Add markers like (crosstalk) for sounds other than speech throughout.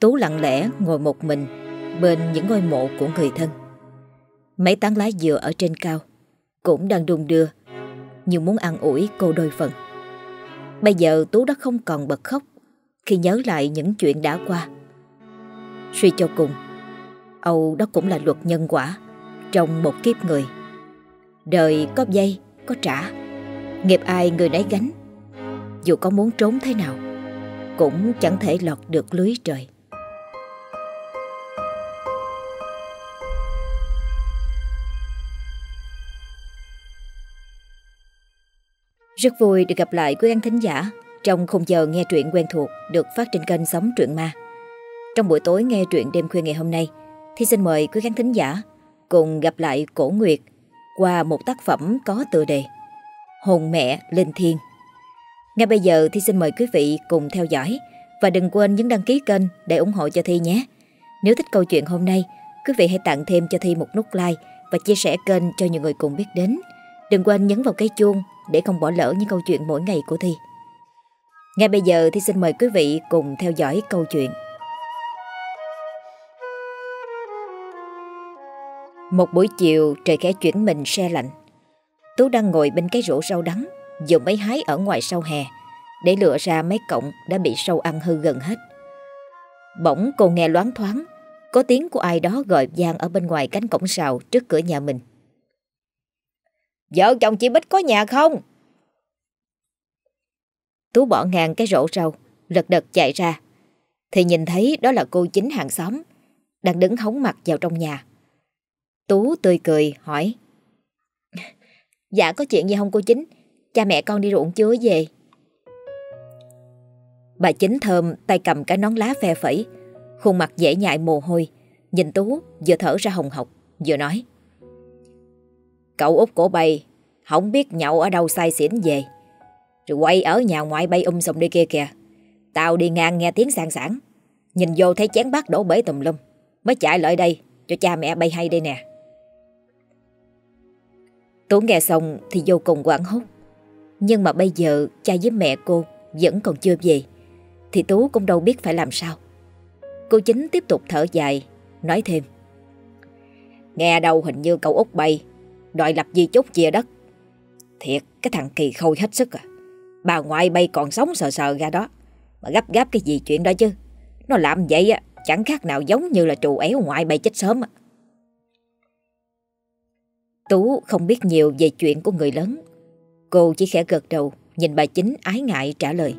Tú lặng lẽ ngồi một mình bên những ngôi mộ của người thân. Mấy tán lá dừa ở trên cao cũng đang đung đưa như muốn ăn ủi cô đôi phần. Bây giờ Tú đã không còn bật khóc khi nhớ lại những chuyện đã qua. Suy cho cùng, Âu đó cũng là luật nhân quả trong một kiếp người. Đời có dây, có trả, nghiệp ai người nấy gánh. Dù có muốn trốn thế nào, cũng chẳng thể lọt được lưới trời. Rất vui được gặp lại quý anh thính giả trong khung giờ nghe truyện quen thuộc được phát trên kênh Sống Truyện Ma. Trong buổi tối nghe truyện đêm khuya ngày hôm nay, thì xin mời quý khán thính giả cùng gặp lại Cổ Nguyệt qua một tác phẩm có tựa đề Hồn mẹ linh thiên. Ngay bây giờ thì xin mời quý vị cùng theo dõi và đừng quên nhấn đăng ký kênh để ủng hộ cho Thi nhé. Nếu thích câu chuyện hôm nay, quý vị hãy tặng thêm cho Thi một nút like và chia sẻ kênh cho nhiều người cùng biết đến. Đừng quên nhấn vào cái chuông để không bỏ lỡ những câu chuyện mỗi ngày của Thi. Ngay bây giờ thì xin mời quý vị cùng theo dõi câu chuyện. Một buổi chiều trời khẽ chuyển mình xe lạnh. Tú đang ngồi bên cái rổ rau đắng, dùng mấy hái ở ngoài sau hè, để lựa ra mấy cọng đã bị sâu ăn hư gần hết. Bỗng cô nghe loáng thoáng, có tiếng của ai đó gọi vang ở bên ngoài cánh cổng sào trước cửa nhà mình. Vợ chồng chị Bích có nhà không? Tú bỏ ngang cái rổ rau, lật đật chạy ra. Thì nhìn thấy đó là cô chính hàng xóm, đang đứng hóng mặt vào trong nhà. Tú tươi cười hỏi. (laughs) Dạ có chuyện gì không cô chính? Cha mẹ con đi ruộng chưa về? Bà chính thơm tay cầm cái nón lá phe phẩy, khuôn mặt dễ nhại mồ hôi, nhìn Tú vừa thở ra hồng hộc, vừa nói. Cậu út của bay, không biết nhậu ở đâu say xỉn về. Rồi quay ở nhà ngoại bay um sùm đi kia kìa. Tao đi ngang nghe tiếng sang sảng. Nhìn vô thấy chén bát đổ bể tùm lum. Mới chạy lại đây cho cha mẹ bay hay đây nè. Tú nghe xong thì vô cùng quảng hốt. Nhưng mà bây giờ cha với mẹ cô vẫn còn chưa về. Thì Tú cũng đâu biết phải làm sao. Cô chính tiếp tục thở dài, nói thêm. Nghe đâu hình như cậu út bay, đòi lập di chúc chia đất. Thiệt, cái thằng kỳ khôi hết sức à. Bà ngoại bay còn sống sờ sờ ra đó. Mà gấp gáp cái gì chuyện đó chứ. Nó làm vậy á, chẳng khác nào giống như là trù éo ngoại bay chết sớm á. Tú không biết nhiều về chuyện của người lớn. Cô chỉ khẽ gật đầu, nhìn bà chính ái ngại trả lời.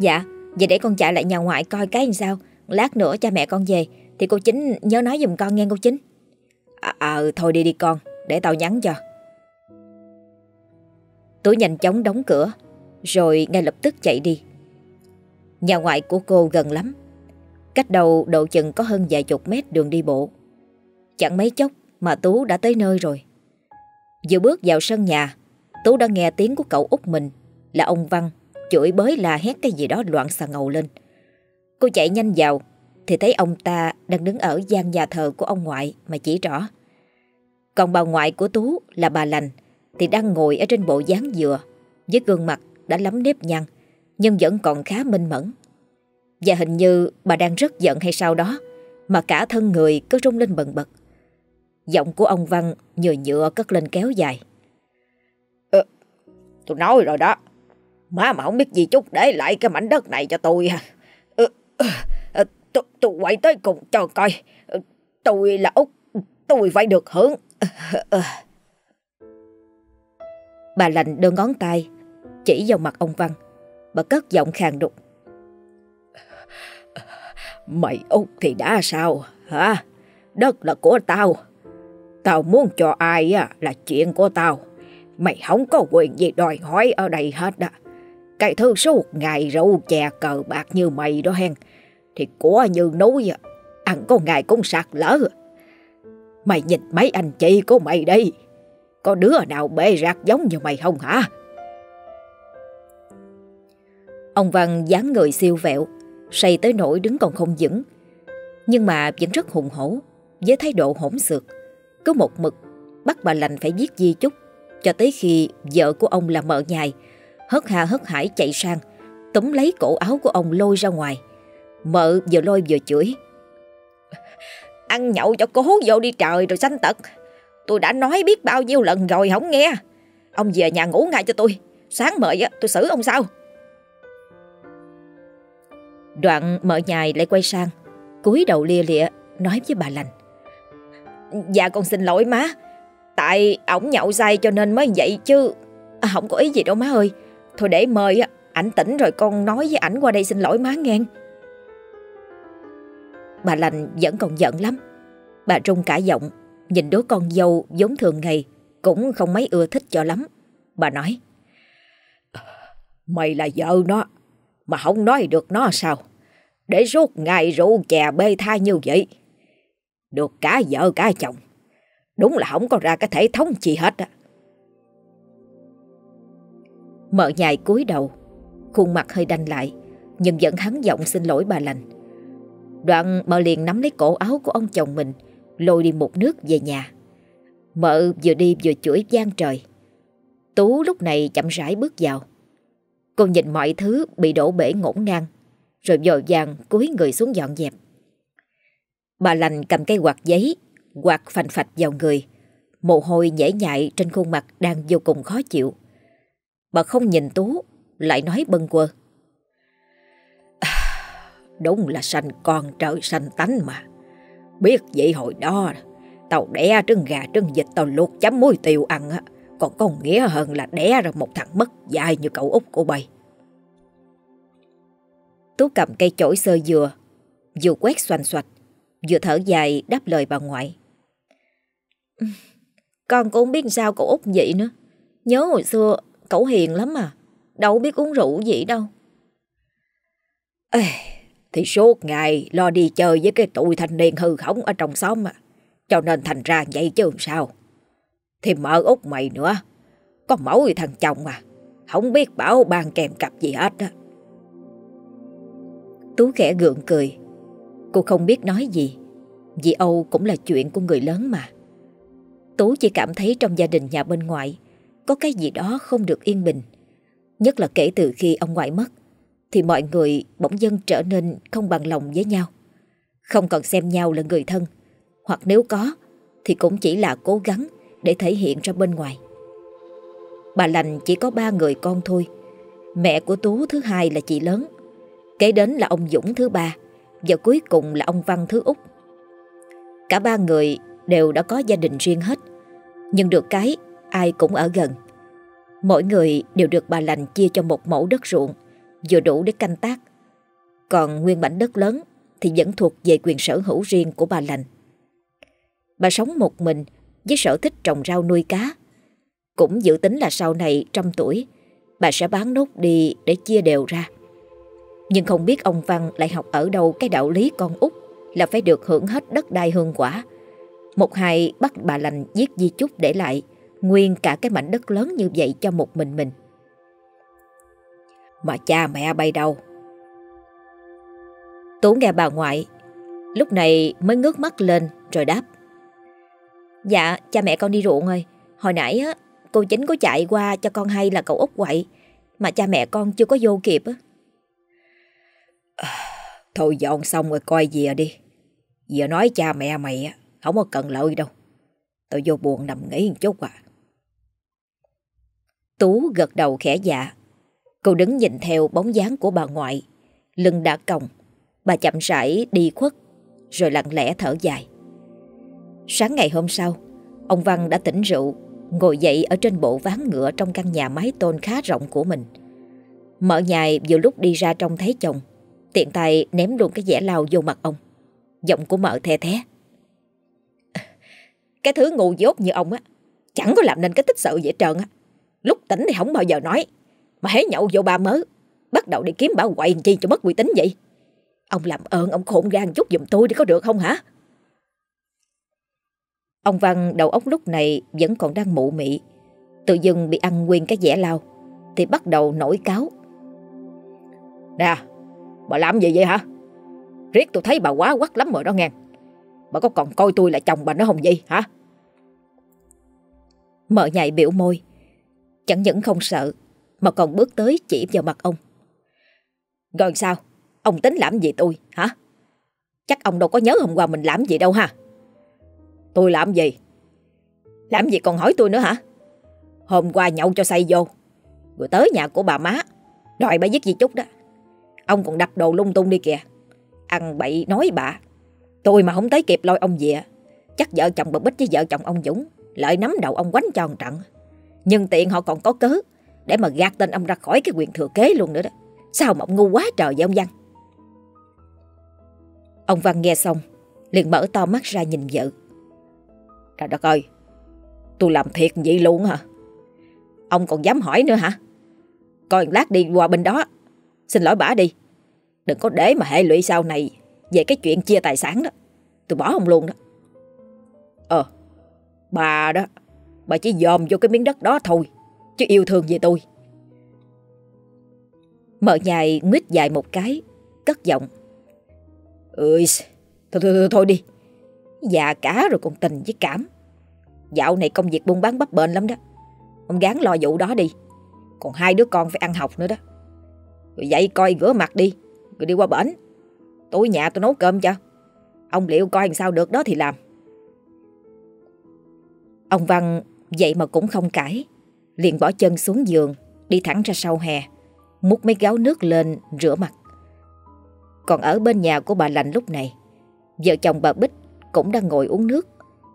Dạ, vậy để con chạy lại nhà ngoại coi cái làm sao. Lát nữa cha mẹ con về, thì cô chính nhớ nói giùm con nghe cô chính. À, à thôi đi đi con, để tao nhắn cho. Tú nhanh chóng đóng cửa, rồi ngay lập tức chạy đi. Nhà ngoại của cô gần lắm. Cách đầu độ chừng có hơn vài chục mét đường đi bộ. Chẳng mấy chốc mà Tú đã tới nơi rồi. Vừa bước vào sân nhà, Tú đã nghe tiếng của cậu út mình là ông Văn chửi bới la hét cái gì đó loạn xà ngầu lên. Cô chạy nhanh vào thì thấy ông ta đang đứng ở gian nhà thờ của ông ngoại mà chỉ rõ. Còn bà ngoại của Tú là bà Lành thì đang ngồi ở trên bộ dáng dừa với gương mặt đã lắm nếp nhăn nhưng vẫn còn khá minh mẫn. Và hình như bà đang rất giận hay sao đó mà cả thân người cứ rung lên bần bật. Giọng của ông Văn nhựa nhựa cất lên kéo dài. Ờ, tôi nói rồi đó. Má mà không biết gì chút để lại cái mảnh đất này cho tôi. Ờ, ờ, ờ, tôi, tôi quay tới cùng cho coi. Ờ, tôi là Út, tôi phải được hưởng. Bà lành đưa ngón tay, chỉ vào mặt ông Văn. Bà cất giọng khàn đục. Mày Út thì đã sao, hả? Đất là của tao. Tao muốn cho ai á là chuyện của tao. Mày không có quyền gì đòi hỏi ở đây hết đó. Cái thứ suốt ngày rượu chè cờ bạc như mày đó hen. Thì của như núi. Ăn có ngày cũng sạc lỡ. Mày nhìn mấy anh chị của mày đi. Có đứa nào bê rạc giống như mày không hả? Ông Văn dáng người siêu vẹo, say tới nỗi đứng còn không vững. Nhưng mà vẫn rất hùng hổ, với thái độ hỗn xược. Cứ một mực, bắt bà lành phải viết di chúc, cho tới khi vợ của ông là mợ nhài, hất hà hất hải chạy sang, túm lấy cổ áo của ông lôi ra ngoài. Mợ vừa lôi vừa chửi. Ăn nhậu cho cố vô đi trời rồi sanh tật. Tôi đã nói biết bao nhiêu lần rồi không nghe. Ông về nhà ngủ ngay cho tôi. Sáng mời tôi xử ông sao? Đoạn mợ nhài lại quay sang, cúi đầu lia lịa, nói với bà lành. Dạ con xin lỗi má, tại ổng nhậu say cho nên mới vậy chứ. À, không có ý gì đâu má ơi. Thôi để mời ảnh tỉnh rồi con nói với ảnh qua đây xin lỗi má nghe. Bà lành vẫn còn giận lắm. Bà trung cả giọng, nhìn đứa con dâu giống thường ngày, cũng không mấy ưa thích cho lắm. Bà nói, Mày là vợ nó, mà không nói được nó sao? Để suốt ngày rượu chè bê tha như vậy. Được cả vợ cả chồng. Đúng là không có ra cái thể thống gì hết á. Mợ nhài cúi đầu, khuôn mặt hơi đanh lại, nhưng vẫn hắn giọng xin lỗi bà lành. Đoạn mợ liền nắm lấy cổ áo của ông chồng mình, lôi đi một nước về nhà. Mợ vừa đi vừa chửi gian trời. Tú lúc này chậm rãi bước vào. Cô nhìn mọi thứ bị đổ bể ngổn ngang, rồi dội vàng cúi người xuống dọn dẹp. Bà lành cầm cây quạt giấy, quạt phành phạch vào người, mồ hôi nhễ nhại trên khuôn mặt đang vô cùng khó chịu. Bà không nhìn Tú, lại nói bâng quơ đúng là sanh con trời sanh tánh mà. Biết vậy hồi đó, tao đẻ trứng gà trứng vịt tao luộc chấm muối tiêu ăn á, còn có nghĩa hơn là đẻ ra một thằng mất dài như cậu út của bay. Tú cầm cây chổi sơ dừa, vừa quét xoành xoạch, vừa thở dài đáp lời bà ngoại. Con cũng không biết sao cậu út vậy nữa. Nhớ hồi xưa cậu hiền lắm mà, đâu biết uống rượu gì đâu. Ê, thì suốt ngày lo đi chơi với cái tụi thanh niên hư hỏng ở trong xóm mà, cho nên thành ra vậy chứ sao. Thì mở út mày nữa, có mỗi thằng chồng mà, không biết bảo ban kèm cặp gì hết á. Tú khẽ gượng cười. Cô không biết nói gì, vì Âu cũng là chuyện của người lớn mà. Tú chỉ cảm thấy trong gia đình nhà bên ngoại có cái gì đó không được yên bình. Nhất là kể từ khi ông ngoại mất, thì mọi người bỗng dưng trở nên không bằng lòng với nhau. Không còn xem nhau là người thân, hoặc nếu có thì cũng chỉ là cố gắng để thể hiện ra bên ngoài. Bà Lành chỉ có ba người con thôi. Mẹ của Tú thứ hai là chị lớn, kế đến là ông Dũng thứ ba và cuối cùng là ông Văn thứ út. Cả ba người đều đã có gia đình riêng hết, nhưng được cái ai cũng ở gần. Mỗi người đều được bà lành chia cho một mẫu đất ruộng, vừa đủ để canh tác. Còn nguyên mảnh đất lớn thì vẫn thuộc về quyền sở hữu riêng của bà lành. Bà sống một mình với sở thích trồng rau nuôi cá. Cũng dự tính là sau này trăm tuổi, bà sẽ bán nốt đi để chia đều ra. Nhưng không biết ông Văn lại học ở đâu cái đạo lý con út là phải được hưởng hết đất đai hương quả. Một hai bắt bà lành giết di chúc để lại nguyên cả cái mảnh đất lớn như vậy cho một mình mình. Mà cha mẹ bay đâu? Tú nghe bà ngoại, lúc này mới ngước mắt lên rồi đáp. Dạ, cha mẹ con đi ruộng rồi. Hồi nãy á, cô chính có chạy qua cho con hay là cậu út quậy, mà cha mẹ con chưa có vô kịp á. (sighs) Thôi dọn xong rồi coi về đi. Giờ nói cha mẹ mày á, không có cần lợi đâu. Tôi vô buồn nằm nghỉ một chút à. Tú gật đầu khẽ dạ. Cô đứng nhìn theo bóng dáng của bà ngoại. Lưng đã còng. Bà chậm rãi đi khuất. Rồi lặng lẽ thở dài. Sáng ngày hôm sau, ông Văn đã tỉnh rượu, ngồi dậy ở trên bộ ván ngựa trong căn nhà mái tôn khá rộng của mình. Mở nhài vừa lúc đi ra trông thấy chồng, tiện tay ném luôn cái dẻ lao vô mặt ông. Giọng của mợ the thế. (laughs) Cái thứ ngu dốt như ông á, chẳng có làm nên cái tích sự vậy trơn á. Lúc tỉnh thì không bao giờ nói, mà hé nhậu vô ba mớ, bắt đầu đi kiếm bảo quậy chi cho mất uy tín vậy. Ông làm ơn ông khôn ra chút giùm tôi đi có được không hả? Ông Văn đầu óc lúc này vẫn còn đang mụ mị. Tự dưng bị ăn nguyên cái dẻ lao, thì bắt đầu nổi cáo. Nè, bà làm gì vậy hả? Riết tôi thấy bà quá quắc lắm rồi đó nghe. Bà có còn coi tôi là chồng bà nữa không gì hả? Mở nhạy biểu môi. Chẳng những không sợ, mà còn bước tới chỉ vào mặt ông. Rồi sao? Ông tính làm gì tôi, hả Chắc ông đâu có nhớ hôm qua mình làm gì đâu ha Tôi làm gì Làm gì còn hỏi tôi nữa hả Hôm qua nhậu cho say vô Rồi tới nhà của bà má, Đòi bà giết gì chút đó Ông còn đập đồ lung tung đi kìa Ăn bậy nói bà. Tôi mà không tới kịp lôi ông về, Chắc vợ chồng bà Bích với vợ chồng ông Dũng Lợi nắm đầu ông quánh tròn trận Nhưng tiện họ còn có cớ để mà gạt tên ông ra khỏi cái quyền thừa kế luôn nữa đó. Sao mà ông ngu quá trời vậy ông Văn? Ông Văn nghe xong, liền mở to mắt ra nhìn vợ. Trời đất ơi, Tôi làm thiệt vậy luôn hả? Ông còn dám hỏi nữa hả? Coi lát đi qua bên đó. Xin lỗi bà đi. Đừng có để mà hệ lụy sau này Về cái chuyện chia tài sản đó. Tôi bỏ ông luôn đó. Ờ Bà đó, Bà chỉ dòm vô cái miếng đất đó thôi. Chứ yêu thương gì tôi. Mở nhài nguyết dài một cái Cất giọng. Ơi thôi, thôi, thôi, thôi đi. Già cả rồi còn tình với cảm. Dạo này công việc buôn bán bấp bênh lắm đó. Ông gán lo vụ đó đi. Còn hai đứa con phải ăn học nữa đó. Rồi dậy coi rửa mặt đi Rồi đi qua bển. Tối nhà tôi nấu cơm cho. Ông liệu coi làm sao được đó thì làm. Ông Văn vậy mà cũng không cãi. Liền bỏ chân xuống giường, Đi thẳng ra sau hè, Múc mấy gáo nước lên rửa mặt. Còn ở bên nhà của bà Lành lúc này, Vợ chồng bà Bích cũng đang ngồi uống nước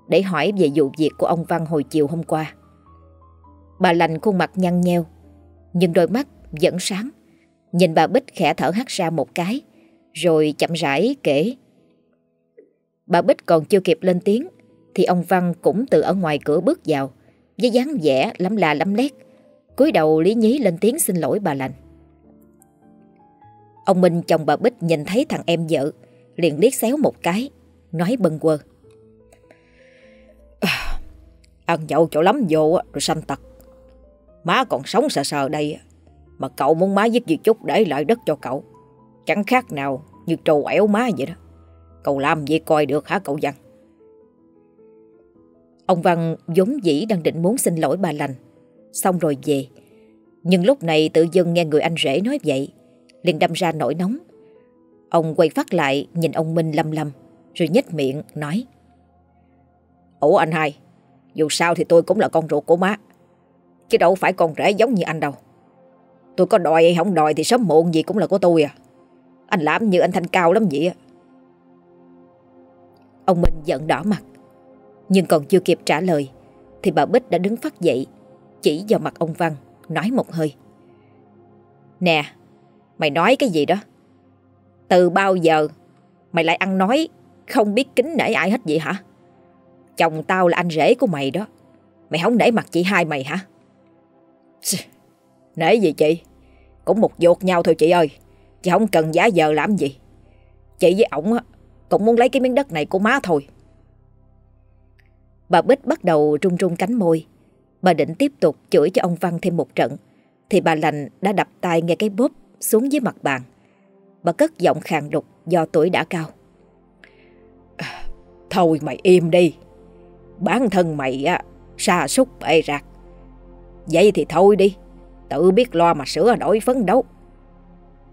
Để hỏi về vụ việc của ông Văn hồi chiều hôm qua. Bà Lành khuôn mặt nhăn nheo, Nhưng đôi mắt vẫn sáng, Nhìn bà Bích khẽ thở hắt ra một cái, Rồi chậm rãi kể. Bà Bích còn chưa kịp lên tiếng Thì ông Văn cũng từ ở ngoài cửa bước vào với dáng vẻ lắm là lắm lét. Cúi đầu lý nhí lên tiếng xin lỗi bà Lành. Ông Minh chồng bà Bích nhìn thấy thằng em vợ, Liền liếc xéo một cái, Nói bâng quơ. À, ăn nhậu chỗ lắm vô rồi sanh tật. Má còn sống sờ sờ đây Mà cậu muốn má giúp gì chút để lại đất cho cậu. Chẳng khác nào như trâu ẻo má vậy đó. Cậu làm gì coi được hả cậu Văn? Ông Văn vốn dĩ đang định muốn xin lỗi bà lành. Xong rồi về. Nhưng lúc này tự dưng nghe người anh rể nói vậy, liền đâm ra nổi nóng. Ông quay phát lại, nhìn ông Minh lâm lâm Rồi nhếch miệng, nói, Ủa anh hai, Dù sao thì tôi cũng là con ruột của má, Chứ đâu phải con rể giống như anh đâu. Tôi có đòi hay không đòi Thì sớm muộn gì cũng là của tôi à. Anh làm như anh thanh cao lắm vậy Ông Minh giận đỏ mặt. Nhưng còn chưa kịp trả lời, Thì bà Bích đã đứng phát dậy, Chỉ vào mặt ông Văn, Nói một hơi. Nè, Mày nói cái gì đó? Từ bao giờ Mày lại ăn nói Không biết kính nể ai hết vậy hả? Chồng tao là anh rể của mày đó, Mày không nể mặt chị hai mày hả? Nể gì chị? Cũng một dột nhau thôi chị ơi, Chị không cần giá giờ làm gì. Chị với ổng cũng muốn lấy cái miếng đất này của má thôi. Bà Bích bắt đầu run run cánh môi. Bà định tiếp tục chửi cho ông Văn thêm một trận, Thì bà lành đã đập tay nghe cái bóp xuống dưới mặt bàn. Bà cất giọng khàn đục do tuổi đã cao. À, thôi mày im đi. Bản thân mày á, Sa sút bệ rạc. Vậy thì thôi đi, Tự biết lo mà sửa đổi phấn đấu.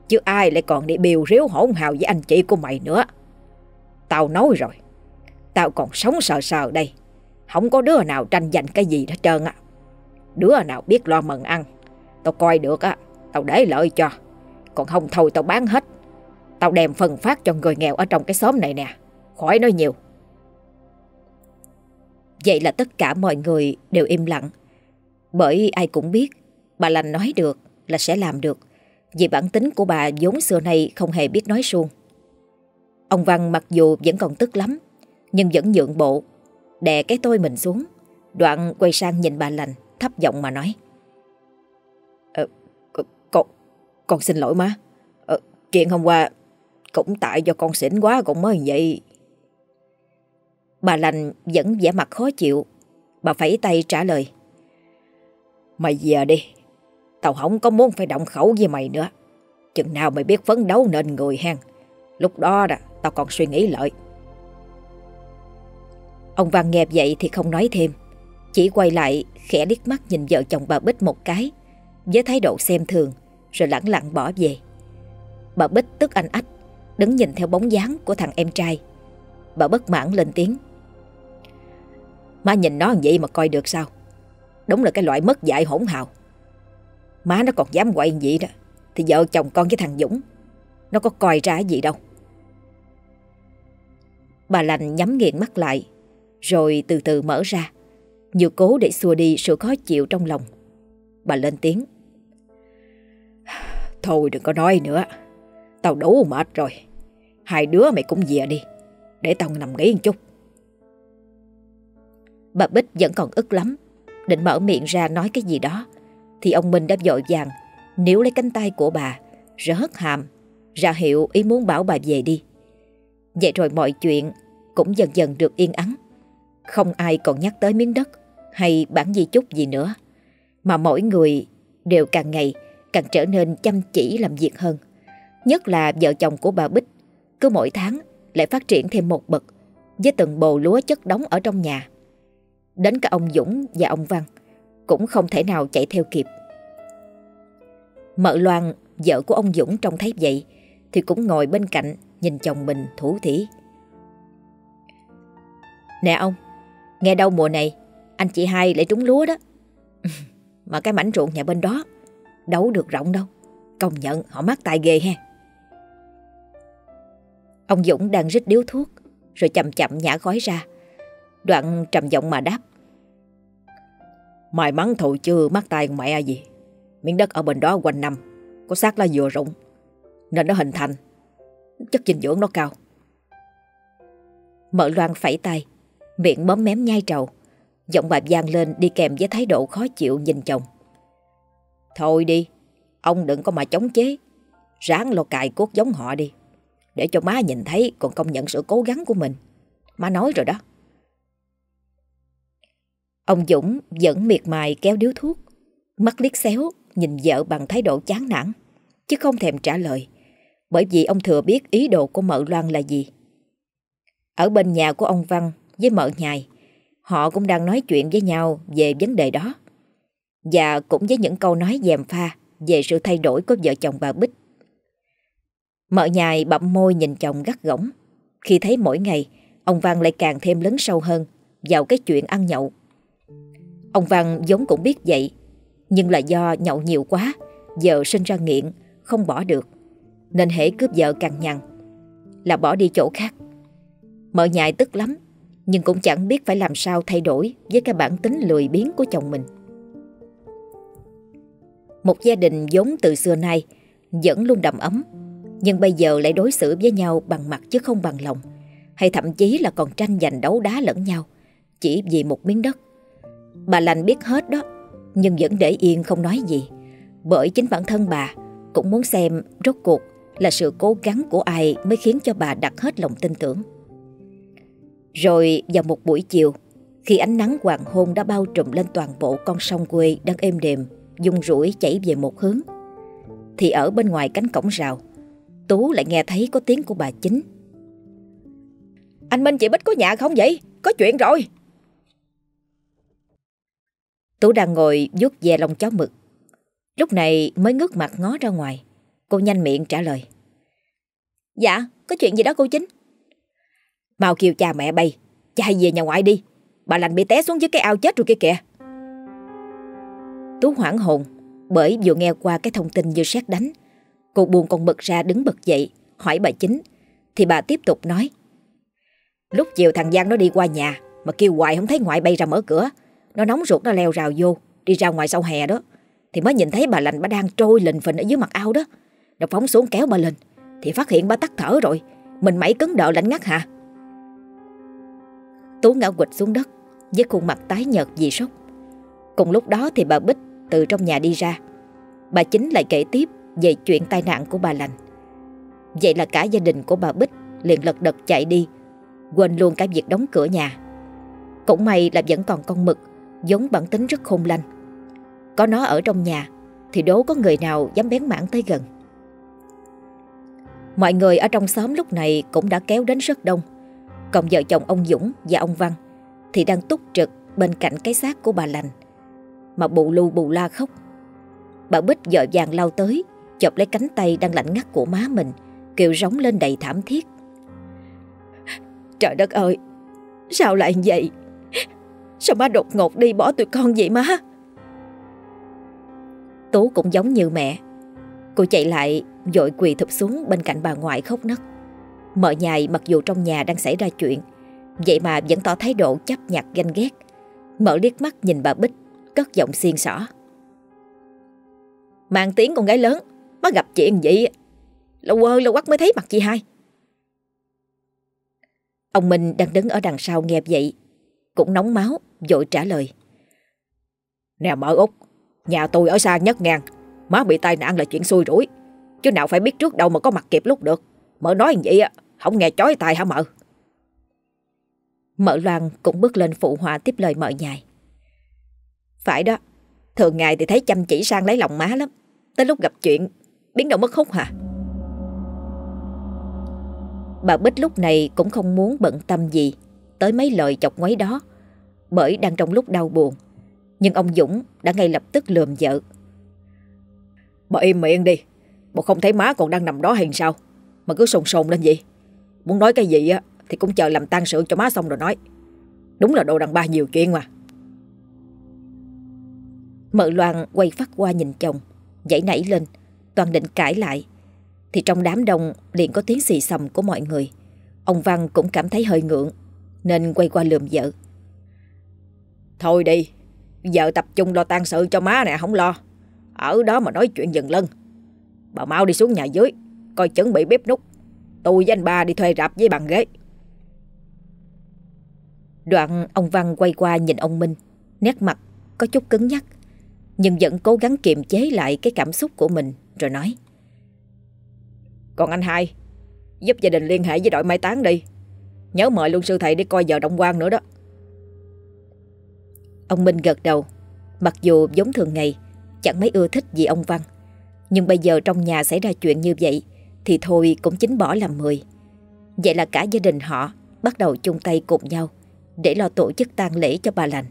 Chứ ai lại còn đi biều riếu hỗn hào với anh chị của mày nữa. Tao nói rồi, Tao còn sống sờ sờ đây. Không có đứa nào tranh giành cái gì hết trơn á. Đứa nào biết lo mần ăn, Tao coi được á, Tao để lợi cho. Còn không thôi tao bán hết. Tao đem phần phát cho người nghèo ở trong cái xóm này nè. Khỏi nói nhiều. Vậy là tất cả mọi người đều im lặng. Bởi ai cũng biết, Bà lành nói được là sẽ làm được. Vì bản tính của bà vốn xưa nay không hề biết nói suông. Ông Văn mặc dù vẫn còn tức lắm, Nhưng vẫn nhượng bộ Đè cái tôi mình xuống. Đoạn quay sang nhìn bà lành Thấp giọng mà nói. Ờ, Con Con xin lỗi má. Ờ, Chuyện hôm qua Cũng tại do con xỉn quá cũng mới vậy. Bà lành vẫn vẻ mặt khó chịu. Bà phẩy tay trả lời. Mày về đi. Tao không có muốn phải động khẩu với mày nữa. Chừng nào mày biết phấn đấu nên người hen Lúc đó đó Tao còn suy nghĩ lợi. Ông Văn nghe vậy thì không nói thêm. Chỉ quay lại, khẽ liếc mắt nhìn vợ chồng bà Bích một cái, Với thái độ xem thường, Rồi lẳng lặng bỏ về. Bà Bích tức anh ách, Đứng nhìn theo bóng dáng của thằng em trai. Bà bất mãn lên tiếng. Má nhìn nó vậy mà coi được sao? Đúng là cái loại mất dạy hỗn hào. Má nó còn dám quậy vậy đó, Thì vợ chồng con với thằng Dũng, Nó có coi ra gì đâu. Bà lành nhắm nghiền mắt lại rồi từ từ mở ra. Như cố để xua đi sự khó chịu trong lòng. Bà lên tiếng. Thôi đừng có nói nữa. Tao đủ mệt rồi. Hai đứa mày cũng về đi. Để tao nằm nghỉ một chút. Bà Bích vẫn còn ức lắm. Định mở miệng ra nói cái gì đó, Thì ông Minh đã vội vàng, Níu lấy cánh tay của bà Rồi hất hàm, Ra hiệu ý muốn bảo bà về đi. Vậy rồi mọi chuyện Cũng dần dần được yên ắng. Không ai còn nhắc tới miếng đất Hay bản di chúc gì nữa, Mà mỗi người đều càng ngày Càng trở nên chăm chỉ làm việc hơn. Nhất là vợ chồng của bà Bích, Cứ mỗi tháng lại phát triển thêm một bậc Với từng bồ lúa chất đóng ở trong nhà. Đến cả ông Dũng và ông Văn Cũng không thể nào chạy theo kịp. Mợ Loan, Vợ của ông Dũng trông thấy vậy Thì cũng ngồi bên cạnh Nhìn chồng mình thủ thỉ. Nè ông Nghe đâu mùa này, Anh chị hai lại trúng lúa đó. (laughs) Mà cái mảnh ruộng nhà bên đó Đấu được rộng đâu. Công nhận, họ mắc tài ghê ha. Ông Dũng đang rít điếu thuốc, Rồi chậm chậm nhả khói ra. Đoạn trầm giọng mà đáp. May mắn thôi chưa mắc tay mẹ gì. Miếng đất ở bên đó quanh năm, Có xác lá dừa rụng, Nên nó hình thành. Chất dinh dưỡng nó cao. Mợ loan phẩy tay. Miệng bấm mém nhai trầu. Giọng bà giang lên đi kèm với thái độ khó chịu nhìn chồng. Thôi đi, Ông đừng có mà chống chế. Ráng lo cài cốt giống họ đi, Để cho má nhìn thấy còn công nhận sự cố gắng của mình. Má nói rồi đó. Ông Dũng vẫn miệt mài kéo điếu thuốc, Mắt liếc xéo, Nhìn vợ bằng thái độ chán nản, Chứ không thèm trả lời, Bởi vì ông thừa biết ý đồ của mợ Loan là gì. Ở bên nhà của ông Văn với mợ nhài. Họ cũng đang nói chuyện với nhau Về vấn đề đó. Và cũng với những câu nói dèm pha Về sự thay đổi của vợ chồng bà Bích. Mợ nhài bậm môi nhìn chồng gắt gỏng. Khi thấy mỗi ngày, Ông Văn lại càng thêm lớn sâu hơn Vào cái chuyện ăn nhậu. Ông Văn giống cũng biết vậy, Nhưng là do nhậu nhiều quá vợ sinh ra nghiện, Không bỏ được. Nên hễ cướp vợ càng nhằn, Là bỏ đi chỗ khác. Mợ nhài tức lắm nhưng cũng chẳng biết phải làm sao thay đổi Với cái bản tính lười biếng của chồng mình. Một gia đình vốn từ xưa nay Vẫn luôn đầm ấm, Nhưng bây giờ lại đối xử với nhau Bằng mặt chứ không bằng lòng, Hay thậm chí là còn tranh giành đấu đá lẫn nhau Chỉ vì một miếng đất. Bà lành biết hết đó, Nhưng vẫn để yên không nói gì, Bởi chính bản thân bà Cũng muốn xem rốt cuộc Là sự cố gắng của ai mới khiến cho bà đặt hết lòng tin tưởng. Rồi vào một buổi chiều Khi ánh nắng hoàng hôn đã bao trùm lên toàn bộ con sông quê đang êm đềm Dung rủi chảy về một hướng Thì ở bên ngoài cánh cổng rào Tú lại nghe thấy có tiếng của bà chính Anh Minh chị Bích có nhà không vậy? Có chuyện rồi Tú đang ngồi vuốt về lòng chó mực. Lúc này mới ngước mặt ngó ra ngoài. Cô nhanh miệng trả lời. Dạ, có chuyện gì đó cô chính? Mau kêu cha mẹ bay, Cha về nhà ngoại đi. Bà lành bị té xuống dưới cái ao chết rồi kia kìa. Tú hoảng hồn bởi vừa nghe qua cái thông tin như xét đánh. Cô buồn con mực ra đứng bật dậy, hỏi bà chính. Thì bà tiếp tục nói. Lúc chiều thằng Giang nó đi qua nhà mà kêu hoài không thấy ngoại bay ra mở cửa. Nó nóng ruột nó leo rào vô Đi ra ngoài sau hè đó Thì mới nhìn thấy bà lành bà đang trôi lình phình ở dưới mặt ao đó Nó phóng xuống kéo bà lên Thì phát hiện bà tắt thở rồi Mình mẩy cứng đờ lạnh ngắt hả Tú ngã quịch xuống đất, Với khuôn mặt tái nhợt vì sốc Cùng lúc đó thì bà Bích từ trong nhà đi ra Bà chính lại kể tiếp Về chuyện tai nạn của bà lành Vậy là cả gia đình của bà Bích liền lật đật chạy đi, Quên luôn cả việc đóng cửa nhà Cũng may là vẫn còn con mực giống bản tính rất khôn lanh. Có nó ở trong nhà thì đố có người nào dám bén mảng tới gần. Mọi người ở trong xóm lúc này cũng đã kéo đến rất đông. Còn vợ chồng ông Dũng và ông Văn thì đang túc trực bên cạnh cái xác của bà lành. Mà bù lu bù la khóc. Bà Bích dội vàng lao tới, Chộp lấy cánh tay đang lạnh ngắt của má mình Kêu rống lên đầy thảm thiết. Trời đất ơi Sao lại vậy? Sao má đột ngột đi bỏ tụi con vậy má? Tú cũng giống như mẹ. Cô chạy lại Dội quỳ thụp xuống bên cạnh bà ngoại khóc nấc. Mợ nhài mặc dù trong nhà đang xảy ra chuyện, Vậy mà vẫn tỏ thái độ chấp nhặt ganh ghét. Mở liếc mắt nhìn bà Bích, Cất giọng xiên xỏ. Mang tiếng con gái lớn, Má gặp chuyện gì? Lâu quơ lâu quắc mới thấy mặt chị hai. Ông Minh đang đứng ở đằng sau nghe vậy, Cũng nóng máu, Vội trả lời. Nè mở út, Nhà tôi ở xa nhất ngàn Má bị tai nạn là chuyện xui rủi, Chứ nào phải biết trước đâu mà có mặt kịp lúc được. Mợ nói như vậy không nghe chói tai hả mợ? Mợ Loan cũng bước lên phụ họa tiếp lời mợ nhài. Phải đó, Thường ngày thì thấy chăm chỉ sang lấy lòng má lắm. Tới lúc gặp chuyện, Biến đâu mất hút hả? Bà Bích lúc này cũng không muốn bận tâm gì Tới mấy lời chọc ngoáy đó, Bởi đang trong lúc đau buồn. Nhưng ông Dũng đã ngay lập tức lườm vợ. Bà im miệng đi, Bà không thấy má còn đang nằm đó hay sao? Mà cứ sồn sồn lên gì Muốn nói cái gì á, Thì cũng chờ làm tan sự cho má xong rồi nói. Đúng là đồ đàn ba nhiều chuyện mà. Mợ Loan quay phát qua nhìn chồng Dãy nảy lên, Toàn định cãi lại. Thì trong đám đông liền có tiếng xì xầm của mọi người. Ông Văn cũng cảm thấy hơi ngượng, Nên quay qua lườm vợ. Thôi đi vợ tập trung lo tan sự cho má nè, không lo. Ở đó mà nói chuyện dần lân. Bà mau đi xuống nhà dưới, Coi chuẩn bị bếp nút. Tôi với anh ba đi thuê rạp với bàn ghế. Đoạn ông Văn quay qua nhìn ông Minh, Nét mặt có chút cứng nhắc, Nhưng vẫn cố gắng kiềm chế lại cái cảm xúc của mình, Rồi nói. Còn anh hai, Giúp gia đình liên hệ với đội mai táng đi. Nhớ mời luôn sư thầy đi coi giờ động quan nữa đó. Ông Minh gật đầu, Mặc dù giống thường ngày Chẳng mấy ưa thích gì ông Văn, Nhưng bây giờ trong nhà xảy ra chuyện như vậy thì thôi cũng chính bỏ làm mười. Vậy là cả gia đình họ Bắt đầu chung tay cùng nhau Để lo tổ chức tang lễ cho bà lành.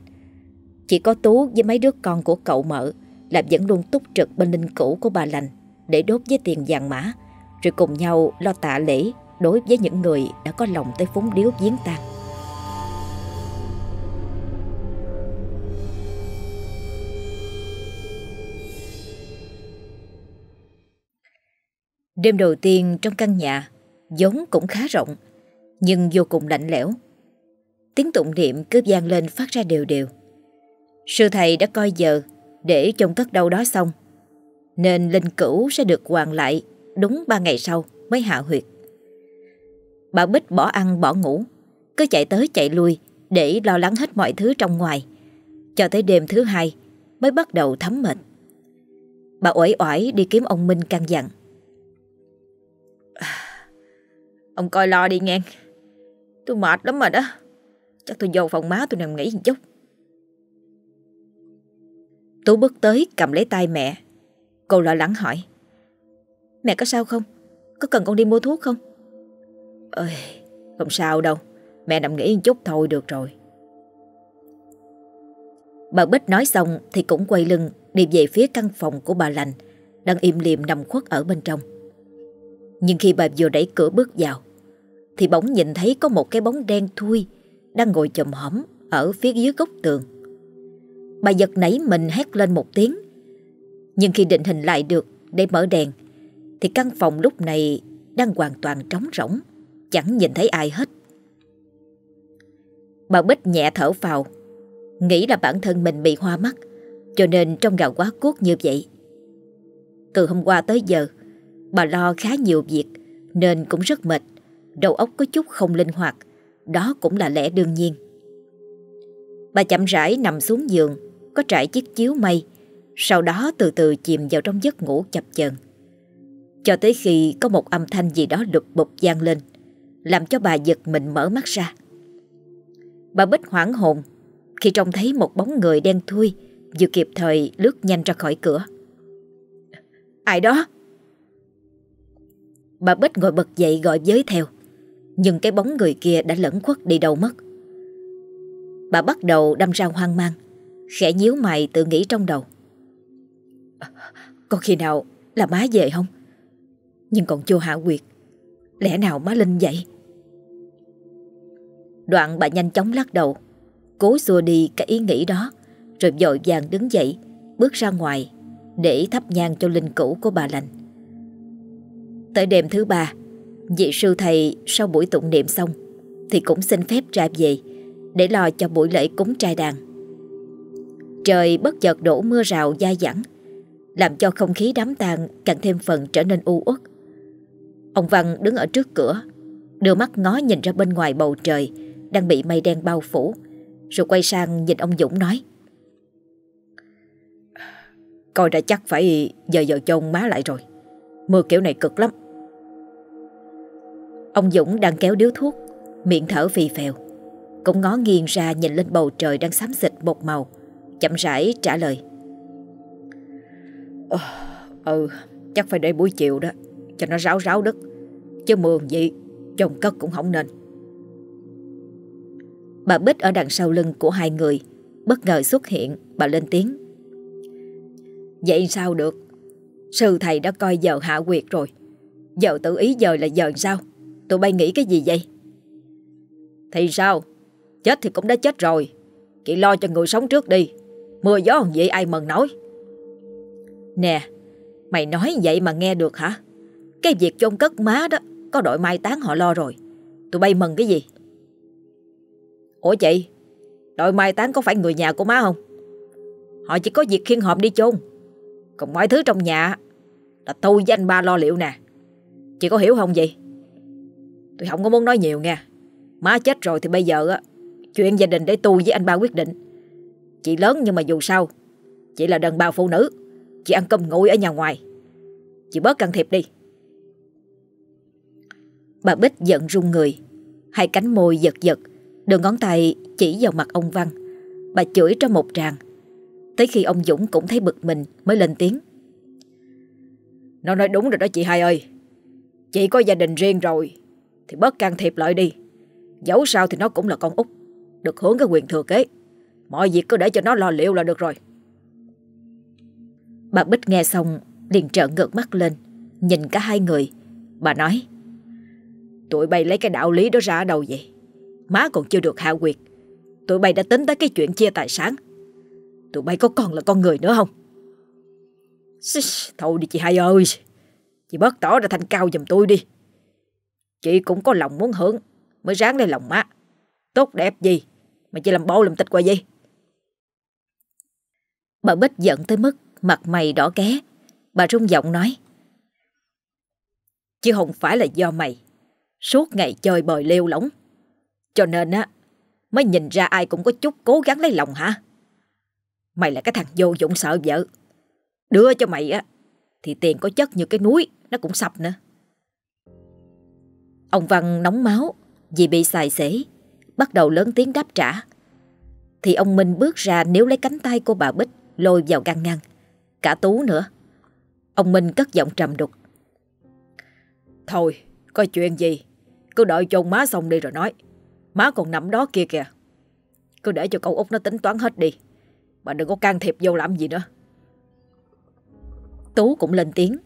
Chỉ có Tú với mấy đứa con của cậu mợ Là vẫn luôn túc trực bên linh cữu của bà lành Để đốt với tiền vàng mã, Rồi cùng nhau lo tạ lễ Đối với những người đã có lòng tới phúng điếu viếng tang. Đêm đầu tiên trong căn nhà, vốn cũng khá rộng, nhưng vô cùng lạnh lẽo. Tiếng tụng niệm cứ vang lên phát ra đều đều. Sư thầy đã coi giờ để chôn cất đâu đó xong, nên linh cửu sẽ được hoàn lại đúng ba ngày sau mới hạ huyệt. Bà Bích bỏ ăn bỏ ngủ, cứ chạy tới chạy lui để lo lắng hết mọi thứ trong ngoài, cho tới đêm thứ hai mới bắt đầu thấm mệt. Bà uể oải đi kiếm ông Minh căn dặn. (sighs) Ông coi lo đi nghe Tôi mệt lắm mà đó. Chắc tôi vô phòng má tôi nằm nghỉ một chút. Tú bước tới cầm lấy tay mẹ. Cô lo lắng hỏi. Mẹ có sao không? Có cần con đi mua thuốc không? Ơi, không sao đâu. Mẹ nằm nghỉ một chút thôi được rồi. Bà Bích nói xong thì cũng quay lưng đi về phía căn phòng của bà lành đang im liềm nằm khuất ở bên trong. Nhưng khi bà vừa đẩy cửa bước vào, Thì bỗng nhìn thấy có một cái bóng đen thui Đang ngồi chồm hõm Ở phía dưới góc tường. Bà giật nảy mình hét lên một tiếng, Nhưng khi định hình lại được Để mở đèn, Thì căn phòng lúc này Đang hoàn toàn trống rỗng, Chẳng nhìn thấy ai hết. Bà Bích nhẹ thở vào, Nghĩ là bản thân mình bị hoa mắt, Cho nên trong gạo quá cuốc như vậy. Từ hôm qua tới giờ Bà lo khá nhiều việc nên cũng rất mệt, đầu óc có chút không linh hoạt, đó cũng là lẽ đương nhiên. Bà chậm rãi nằm xuống giường, có trải chiếc chiếu mây, sau đó từ từ chìm vào trong giấc ngủ chập chờn. Cho tới khi có một âm thanh gì đó lục bục vang lên, làm cho bà giật mình mở mắt ra. Bà Bích hoảng hồn khi trông thấy một bóng người đen thui vừa kịp thời lướt nhanh ra khỏi cửa. Ai đó? Bà Bích ngồi bật dậy gọi giới theo Nhưng cái bóng người kia đã lẫn khuất đi đâu mất Bà bắt đầu đâm ra hoang mang, Khẽ nhíu mày tự nghĩ trong đầu Có khi nào là má về không? Nhưng còn chưa hạ quyệt Lẽ nào má Linh vậy? Đoạn bà nhanh chóng lắc đầu, Cố xua đi cái ý nghĩ đó, Rồi dội vàng đứng dậy, Bước ra ngoài Để thắp nhang cho linh cữu của bà lành Tới đêm thứ ba, Vị sư thầy sau buổi tụng niệm xong Thì cũng xin phép ra về Để lo cho buổi lễ cúng trai đàn. Trời bất chợt đổ mưa rào dai dẳng, Làm cho không khí đám tang Càng thêm phần trở nên u uất. Ông Văn đứng ở trước cửa, Đưa mắt ngó nhìn ra bên ngoài bầu trời Đang bị mây đen bao phủ, Rồi quay sang nhìn ông Dũng nói, Coi đã chắc phải giờ giờ chôn má lại rồi, Mưa kiểu này cực lắm. Ông Dũng đang kéo điếu thuốc Miệng thở phì phèo. Cũng ngó nghiêng ra nhìn lên bầu trời đang xám xịt một màu Chậm rãi trả lời. Ờ, ừ chắc phải để buổi chiều đó Cho nó ráo ráo đất. Chứ mưa gì Chồng cất cũng không nên. Bà Bích ở đằng sau lưng của hai người Bất ngờ xuất hiện Bà lên tiếng. Vậy sao được? Sư thầy đã coi giờ hạ quyệt rồi. Giờ tự ý giờ là giờ sao? Tụi bay nghĩ cái gì vậy? Thì sao? Chết thì cũng đã chết rồi. Chị lo cho người sống trước đi. Mưa gió còn vậy ai mần nói Nè, Mày nói vậy mà nghe được hả? Cái việc chôn cất má đó, Có đội mai táng họ lo rồi. Tụi bay mừng cái gì? Ủa chị, Đội mai táng có phải người nhà của má không? Họ chỉ có việc khiên hộp đi chôn. Còn mọi thứ trong nhà, Là tôi với anh ba lo liệu nè. Chị có hiểu không vậy? Tôi không có muốn nói nhiều nha. Má chết rồi thì bây giờ á, Chuyện gia đình để tôi với anh ba quyết định. Chị lớn nhưng mà dù sao, Chị là đàn bà phụ nữ, Chị ăn cơm nguội ở nhà ngoài. Chị bớt can thiệp đi. Bà Bích giận run người, Hai cánh môi giật giật Đường ngón tay chỉ vào mặt ông Văn. Bà chửi trong một tràng. Tới khi ông Dũng cũng thấy bực mình Mới lên tiếng. Nó nói đúng rồi đó chị hai ơi. Chị có gia đình riêng rồi thì bớt can thiệp lại đi. Dẫu sao thì nó cũng là con út, Được hưởng cái quyền thừa kế. Mọi việc cứ để cho nó lo liệu là được rồi. Bà Bích nghe xong, liền trợn ngược mắt lên, Nhìn cả hai người. Bà nói, Tụi bay lấy cái đạo lý đó ra ở đâu vậy? Má còn chưa được hạ quyệt Tụi bay đã tính tới cái chuyện chia tài sản. Tụi bay có còn là con người nữa không? Thôi đi chị hai ơi. Chị bớt tỏ ra thành cao giùm tôi đi. Chị cũng có lòng muốn hưởng, Mới ráng lên lòng má. Tốt đẹp gì Mà chị làm bộ làm tịch qua gì Bà Bích giận tới mức Mặt mày đỏ ké. Bà rung giọng nói, Chứ không phải là do mày, Suốt ngày chơi bời lêu lỏng. Cho nên á, Mới nhìn ra ai cũng có chút cố gắng lấy lòng hả? Mày là cái thằng vô dụng sợ vợ. Đưa cho mày á, Thì tiền có chất như cái núi, Nó cũng sập nữa. Ông Văn nóng máu Vì bị xài xể Bắt đầu lớn tiếng đáp trả. Thì ông Minh bước ra nếu lấy cánh tay của bà Bích Lôi vào gan ngăn. Cả Tú nữa. Ông Minh cất giọng trầm đục. Thôi có chuyện gì? Cứ đợi chôn má xong đi rồi nói. Má còn nằm đó kia kìa. Cứ để cho cậu út nó tính toán hết đi. Bà đừng có can thiệp vô làm gì nữa. Tú cũng lên tiếng.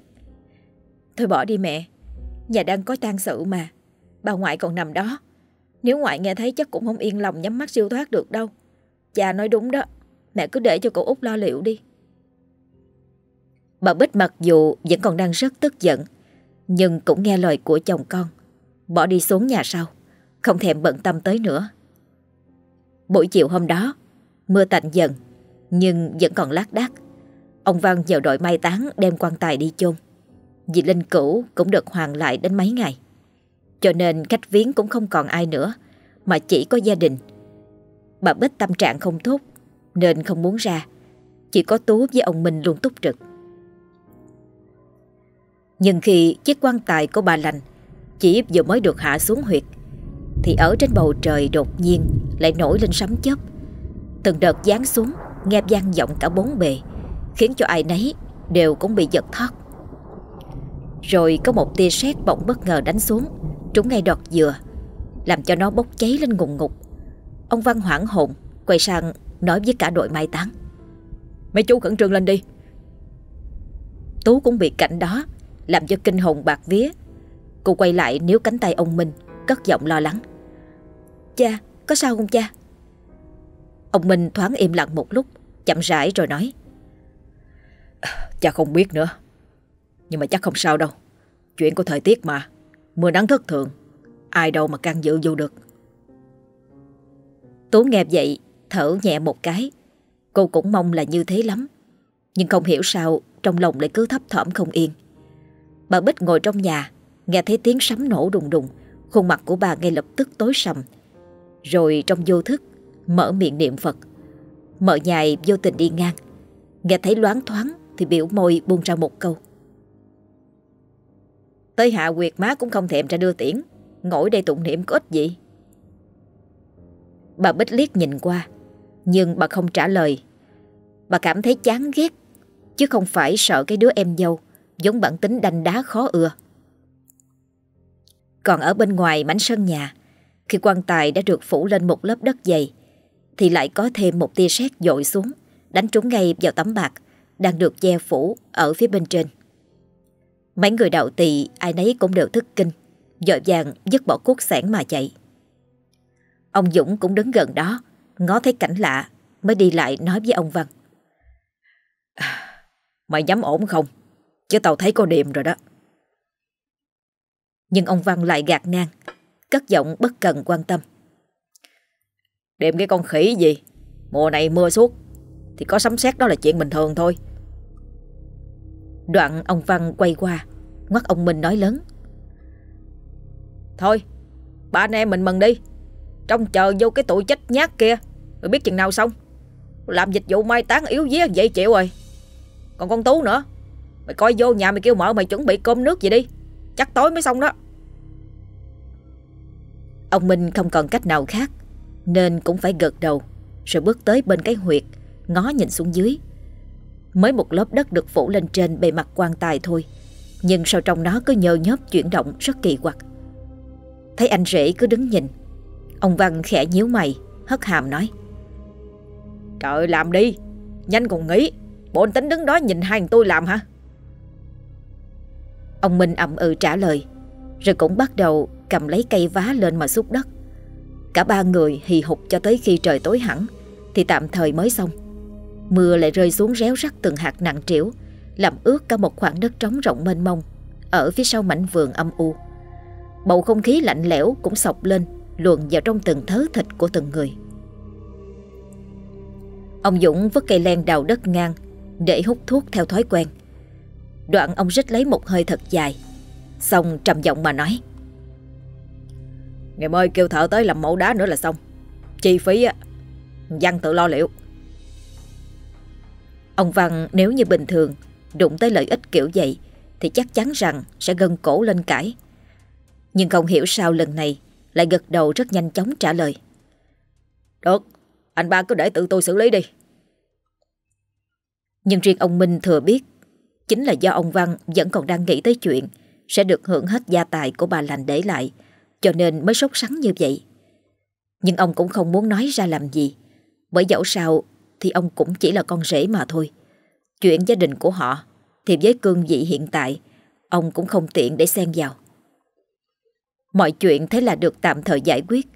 Thôi bỏ đi mẹ Nhà đang có tang sự mà. Bà ngoại còn nằm đó. Nếu ngoại nghe thấy chắc cũng không yên lòng nhắm mắt siêu thoát được đâu. Cha nói đúng đó. Mẹ cứ để cho cậu út lo liệu đi. Bà Bích mặc dù vẫn còn đang rất tức giận, Nhưng cũng nghe lời của chồng con. Bỏ đi xuống nhà sau, Không thèm bận tâm tới nữa. Buổi chiều hôm đó, Mưa tạnh dần, Nhưng vẫn còn lác đác. Ông Văn nhờ đội mai táng đem quan tài đi chôn. Vì linh cửu cũng được hoàn lại đến mấy ngày. Cho nên cách viếng cũng không còn ai nữa, Mà chỉ có gia đình. Bà Bích tâm trạng không tốt, Nên không muốn ra. Chỉ có Tú với ông Minh luôn túc trực. Nhưng khi chiếc quan tài của bà lành Chỉ vừa mới được hạ xuống huyệt, Thì ở trên bầu trời đột nhiên Lại nổi lên sấm chớp. Từng đợt giáng xuống, Nghe vang vọng cả bốn bề, Khiến cho ai nấy đều cũng bị giật thót rồi có một tia sét bỗng bất ngờ đánh xuống. Trúng ngay đọt dừa Làm cho nó bốc cháy lên ngùng ngục. Ông Văn hoảng hồn Quay sang nói với cả đội mai táng. Mấy chú khẩn trương lên đi. Tú cũng bị cảnh đó Làm cho kinh hồn bạc vía. Cô quay lại níu cánh tay ông Minh Cất giọng lo lắng. Cha, có sao không cha? Ông Minh thoáng im lặng một lúc Chậm rãi rồi nói. Cha không biết nữa. Nhưng mà chắc không sao đâu. Chuyện của thời tiết mà. Mưa nắng thất thường. Ai đâu mà can dự vô được. Tú nghe vậy, Thở nhẹ một cái. Cô cũng mong là như thế lắm. Nhưng không hiểu sao, Trong lòng lại cứ thấp thỏm không yên. Bà Bích ngồi trong nhà, Nghe thấy tiếng sấm nổ đùng đùng. Khuôn mặt của bà ngay lập tức tối sầm. Rồi trong vô thức, Mở miệng niệm Phật. Mở nhài vô tình đi ngang. Nghe thấy loáng thoáng Thì biểu môi buông ra một câu. Tới hạ quyệt má cũng không thèm ra đưa tiễn. Ngồi đây tụng niệm có ích gì? Bà Bích liếc nhìn qua, Nhưng bà không trả lời. Bà cảm thấy chán ghét, Chứ không phải sợ cái đứa em dâu Giống bản tính đanh đá khó ưa. Còn ở bên ngoài mảnh sân nhà, Khi quan tài đã được phủ lên một lớp đất dày, Thì lại có thêm một tia sét dội xuống, Đánh trúng ngay vào tấm bạc Đang được che phủ ở phía bên trên. Mấy người đạo tỳ, ai nấy cũng đều thức kinh Dội vàng dứt bỏ cuốc sẻn mà chạy. Ông Dũng cũng đứng gần đó, Ngó thấy cảnh lạ, Mới đi lại nói với ông Văn. À, mày dám ổn không? Chứ tao thấy có điềm rồi đó. Nhưng ông Văn lại gạt ngang, Cất giọng bất cần quan tâm. Điềm cái con khỉ gì? Mùa này mưa suốt, Thì có sấm sét đó là chuyện bình thường thôi. Đoạn ông Văn quay qua Ngoắt ông Minh nói lớn. Thôi, Ba anh em mình mừng đi. Trong chờ vô cái tụi chết nhát kia, Rồi biết chừng nào xong. Làm dịch vụ mai táng yếu dí vậy chịu rồi. Còn con Tú nữa, Mày coi vô nhà mày kêu mở mày chuẩn bị cơm nước gì đi. Chắc tối mới xong đó. Ông Minh không còn cách nào khác, Nên cũng phải gật đầu, Rồi bước tới bên cái huyệt, Ngó nhìn xuống dưới. Mới một lớp đất được phủ lên trên bề mặt quan tài thôi. Nhưng sau trong nó cứ nhờ nhớp chuyển động rất kỳ quặc. Thấy anh rể cứ đứng nhìn. Ông Văn khẽ nhíu mày, Hất hàm nói. Trời làm đi, Nhanh còn nghĩ, Bộ anh tính đứng đó nhìn hai tôi làm hả? Ông Minh ậm ừ trả lời, Rồi cũng bắt đầu cầm lấy cây vá lên mà xúc đất. Cả ba người hì hục cho tới khi trời tối hẳn, Thì tạm thời mới xong. Mưa lại rơi xuống réo rắt từng hạt nặng trĩu làm ướt cả một khoảng đất trống rộng mênh mông Ở phía sau mảnh vườn âm u. Bầu không khí lạnh lẽo cũng sọc lên Luồn vào trong từng thớ thịt của từng người. Ông Dũng vứt cây len đào đất ngang Để hút thuốc theo thói quen. Đoạn ông rít lấy một hơi thật dài Xong trầm giọng mà nói Ngày mai kêu thợ tới làm mẫu đá nữa là xong. Chi phí á Văn tự lo liệu. Ông Văn nếu như bình thường Đụng tới lợi ích kiểu vậy Thì chắc chắn rằng sẽ gân cổ lên cãi. Nhưng không hiểu sao lần này Lại gật đầu rất nhanh chóng trả lời. Được, Anh ba cứ để tự tôi xử lý đi. Nhưng riêng ông Minh thừa biết, Chính là do ông Văn vẫn còn đang nghĩ tới chuyện Sẽ được hưởng hết gia tài của bà lành để lại, Cho nên mới sốt sắng như vậy. Nhưng ông cũng không muốn nói ra làm gì, Bởi dẫu sao thì ông cũng chỉ là con rể mà thôi. Chuyện gia đình của họ thì với cương vị hiện tại, ông cũng không tiện để xen vào. Mọi chuyện thế là được tạm thời giải quyết.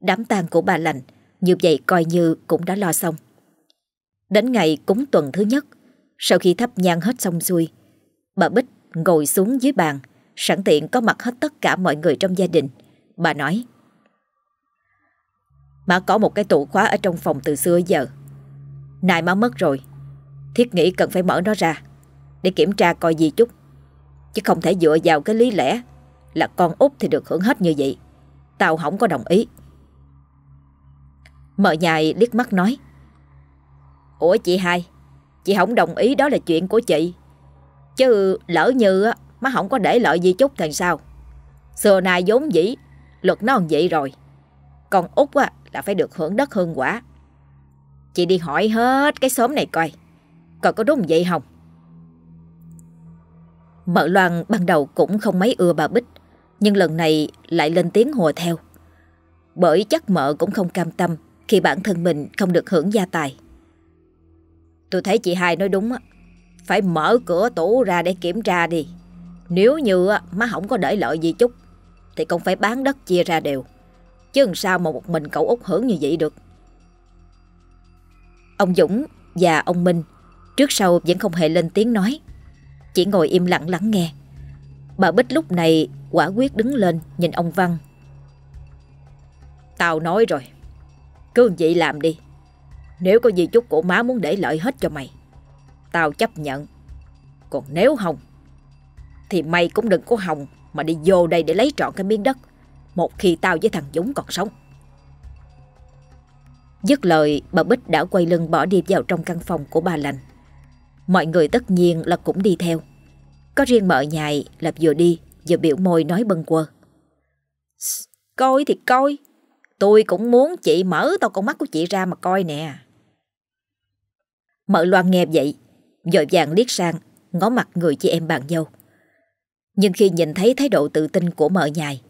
Đám tang của bà lành như vậy coi như cũng đã lo xong. Đến ngày cúng tuần thứ nhất, sau khi thắp nhang hết xong xuôi, bà Bích ngồi xuống dưới bàn, sẵn tiện có mặt hết tất cả mọi người trong gia đình. Bà nói, Má có một cái tủ khóa ở trong phòng từ xưa giờ. Nay má mất rồi Thiết nghĩ cần phải mở nó ra, Để kiểm tra coi gì chút. Chứ không thể dựa vào cái lý lẽ Là con út thì được hưởng hết như vậy. Tao không có đồng ý. Mợ nhài liếc mắt nói, Ủa chị hai, Chị không đồng ý đó là chuyện của chị. Chứ lỡ như Má không có để lợi gì chút thì sao? Xưa nay vốn dĩ, Luật nó còn vậy rồi. Con út là phải được hưởng đất hương quả. Chị đi hỏi hết cái xóm này coi còn có đúng vậy không? Mợ Loan ban đầu cũng không mấy ưa bà Bích, Nhưng lần này lại lên tiếng hùa theo. Bởi chắc mợ cũng không cam tâm Khi bản thân mình không được hưởng gia tài. Tôi thấy chị hai nói đúng á, Phải mở cửa tủ ra để kiểm tra đi. Nếu như má không có để lợi gì chút, Thì cũng phải bán đất chia ra đều. Chứ làm sao mà một mình cậu út hưởng như vậy được? Ông Dũng và ông Minh Trước sau vẫn không hề lên tiếng nói. Chỉ ngồi im lặng lắng nghe. Bà Bích lúc này quả quyết đứng lên nhìn ông Văn. Tao nói rồi. Cứ vậy làm đi. Nếu có gì chút của má muốn để lợi hết cho mày, Tao chấp nhận. Còn nếu không, Thì mày cũng đừng có hồng Mà đi vô đây để lấy trọn cái miếng đất. Một khi tao với thằng Dũng còn sống. Dứt lời, bà Bích đã quay lưng bỏ đi vào trong căn phòng của bà lành. Mọi người tất nhiên là cũng đi theo. Có riêng mợ nhài là vừa đi vừa biểu môi nói bâng quơ. Coi thì coi. Tôi cũng muốn chị mở tao con mắt của chị ra mà coi nè. Mợ Loan nghe vậy Dội vàng liếc sang Ngó mặt người chị em bạn dâu. Nhưng khi nhìn thấy thái độ tự tin của mợ nhài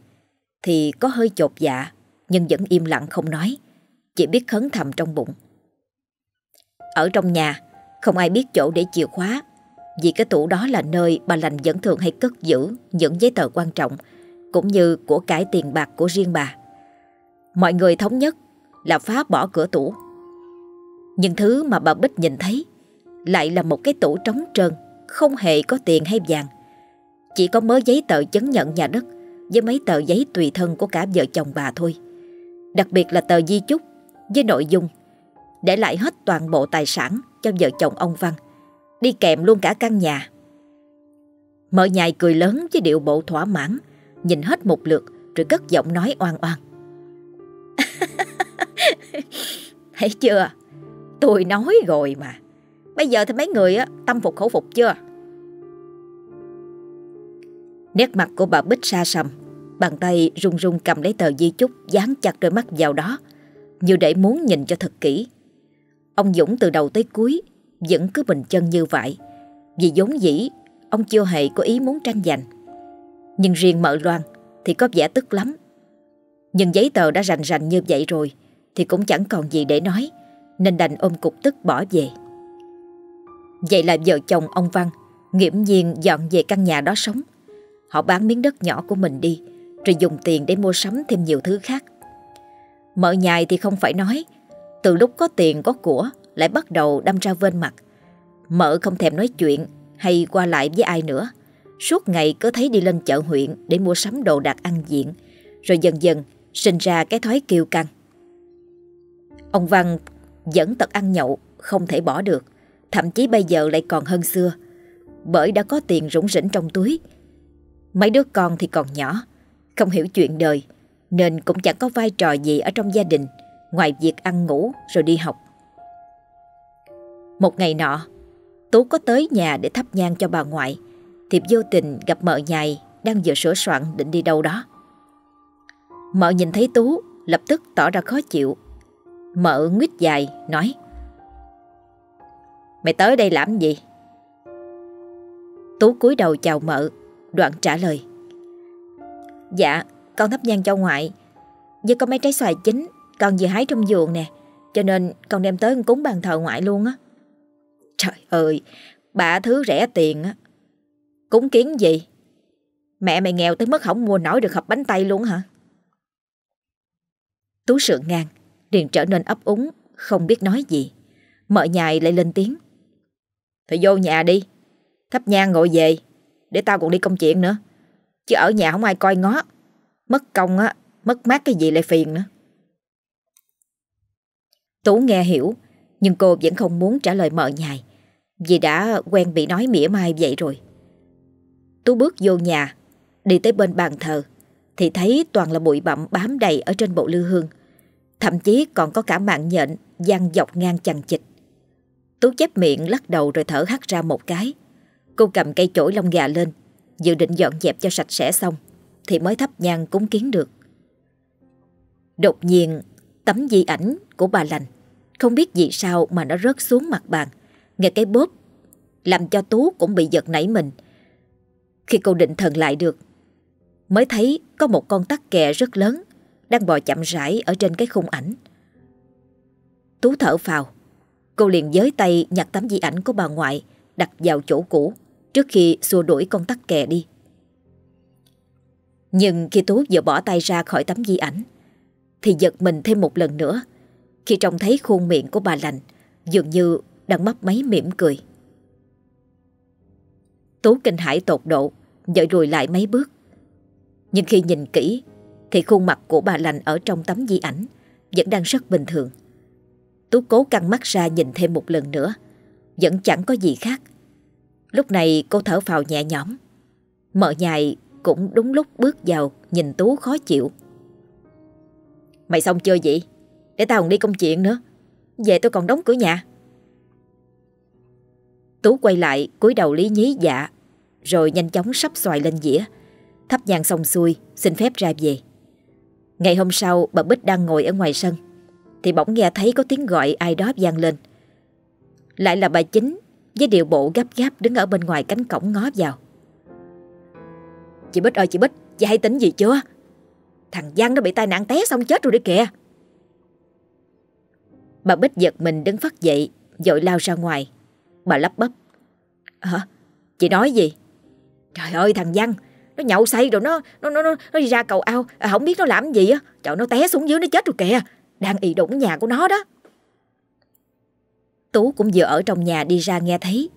Thì có hơi chột dạ Nhưng vẫn im lặng không nói. Chỉ biết khấn thầm trong bụng. Ở trong nhà không ai biết chỗ để chìa khóa Vì cái tủ đó là nơi bà lành vẫn thường hay cất giữ Những giấy tờ quan trọng Cũng như của cải tiền bạc của riêng bà Mọi người thống nhất là phá bỏ cửa tủ Nhưng thứ mà bà Bích nhìn thấy lại là một cái tủ trống trơn, không hề có tiền hay vàng. Chỉ có mớ giấy tờ chứng nhận nhà đất với mấy tờ giấy tùy thân của cả vợ chồng bà thôi. Đặc biệt là tờ di chúc với nội dung để lại hết toàn bộ tài sản cho vợ chồng ông Văn, đi kèm luôn cả căn nhà. Mợ nhài cười lớn với điệu bộ thỏa mãn, nhìn hết một lượt rồi cất giọng nói oan oan. (laughs) Thấy chưa? Tôi nói rồi mà. Bây giờ thì mấy người á tâm phục khẩu phục chưa? Nét mặt của bà Bích xa sầm Bàn tay run run cầm lấy tờ di chúc Dán chặt đôi mắt vào đó Như để muốn nhìn cho thật kỹ Ông Dũng từ đầu tới cuối Vẫn cứ bình chân như vậy Vì vốn dĩ, Ông chưa hề có ý muốn tranh giành Nhưng riêng mợ loan Thì có vẻ tức lắm Nhưng giấy tờ đã rành rành như vậy rồi Thì cũng chẳng còn gì để nói, Nên đành ôm cục tức bỏ về Vậy là vợ chồng ông Văn nghiễm nhiên dọn về căn nhà đó sống. Họ bán miếng đất nhỏ của mình đi, rồi dùng tiền để mua sắm thêm nhiều thứ khác. Mở nhài thì không phải nói từ lúc có tiền có của, lại bắt đầu đâm ra vên mặt. Mợ không thèm nói chuyện hay qua lại với ai nữa. Suốt ngày cứ thấy đi lên chợ huyện để mua sắm đồ đạc ăn diện, rồi dần dần sinh ra cái thói kiêu căng. Ông Văn vẫn tật ăn nhậu không thể bỏ được. Thậm chí bây giờ lại còn hơn xưa, Bởi đã có tiền rủng rỉnh trong túi Mấy đứa con thì còn nhỏ, Không hiểu chuyện đời, Nên cũng chẳng có vai trò gì ở trong gia đình Ngoài việc ăn ngủ rồi đi học Một ngày nọ Tú có tới nhà để thắp nhang cho bà ngoại Thì vô tình gặp mợ nhài Đang vừa sửa soạn định đi đâu đó Mợ nhìn thấy Tú Lập tức tỏ ra khó chịu Mợ nguyết dài nói Mày tới đây làm gì? Tú cúi đầu chào mợ, đoạn trả lời. Dạ, con thắp nhang cho ngoại. Với có mấy trái xoài chín, con vừa hái trong vườn nè. Cho nên con đem tới cúng bàn thờ ngoại luôn á. Trời ơi, bà thứ rẻ tiền á. Cúng kiến gì? Mẹ mày nghèo tới mức không mua nổi được hộp bánh tay luôn hả? Tú sượng ngang, liền trở nên ấp úng, không biết nói gì. Mợ nhài lại lên tiếng. Thì vô nhà đi Thắp nhang ngồi về Để tao còn đi công chuyện nữa Chứ ở nhà không ai coi ngó Mất công á Mất mát cái gì lại phiền nữa Tú nghe hiểu Nhưng cô vẫn không muốn trả lời mợ nhài Vì đã quen bị nói mỉa mai vậy rồi Tú bước vô nhà Đi tới bên bàn thờ Thì thấy toàn là bụi bặm bám đầy Ở trên bộ lư hương Thậm chí còn có cả mạng nhện Giăng dọc ngang chằng chịch Tú chép miệng lắc đầu rồi thở hắt ra một cái. Cô cầm cây chổi lông gà lên, dự định dọn dẹp cho sạch sẽ xong, thì mới thắp nhang cúng kiến được. Đột nhiên, tấm di ảnh của bà lành, không biết vì sao mà nó rớt xuống mặt bàn, nghe cái bóp, làm cho Tú cũng bị giật nảy mình. Khi cô định thần lại được, mới thấy có một con tắc kè rất lớn đang bò chậm rãi ở trên cái khung ảnh. Tú thở phào, Cô liền giới tay nhặt tấm di ảnh của bà ngoại đặt vào chỗ cũ trước khi xua đuổi con tắc kè đi. Nhưng khi Tú vừa bỏ tay ra khỏi tấm di ảnh thì giật mình thêm một lần nữa khi trông thấy khuôn miệng của bà lành dường như đang mấp máy mỉm cười. Tú kinh hãi tột độ, dội lùi lại mấy bước. Nhưng khi nhìn kỹ thì khuôn mặt của bà lành ở trong tấm di ảnh vẫn đang rất bình thường. Tú cố căng mắt ra nhìn thêm một lần nữa, vẫn chẳng có gì khác. Lúc này cô thở phào nhẹ nhõm. Mợ nhài cũng đúng lúc bước vào nhìn Tú khó chịu. Mày xong chưa vậy? Để tao còn đi công chuyện nữa. Về tôi còn đóng cửa nhà. Tú quay lại, cúi đầu lý nhí dạ Rồi nhanh chóng sắp xoài lên dĩa Thắp nhang xong xuôi, Xin phép ra về Ngày hôm sau, bà Bích đang ngồi ở ngoài sân, Thì bỗng nghe thấy có tiếng gọi ai đó vang lên Lại là bà chính, Với điệu bộ gấp gáp đứng ở bên ngoài cánh cổng ngó vào Chị Bích ơi, chị Bích, Chị hay tính gì chưa Thằng Giang nó bị tai nạn té xong chết rồi đấy kìa. Bà Bích giật mình đứng phát dậy Dội lao ra ngoài. Bà lắp bắp. Hả? Chị nói gì? Trời ơi thằng Văn Nó nhậu say rồi nó nó nó nó, nó đi ra cầu ao. À, Không biết nó làm gì á. Trời nó té xuống dưới nó chết rồi kìa. Đang ì đụng nhà của nó đó. Tú cũng vừa ở trong nhà đi ra nghe thấy.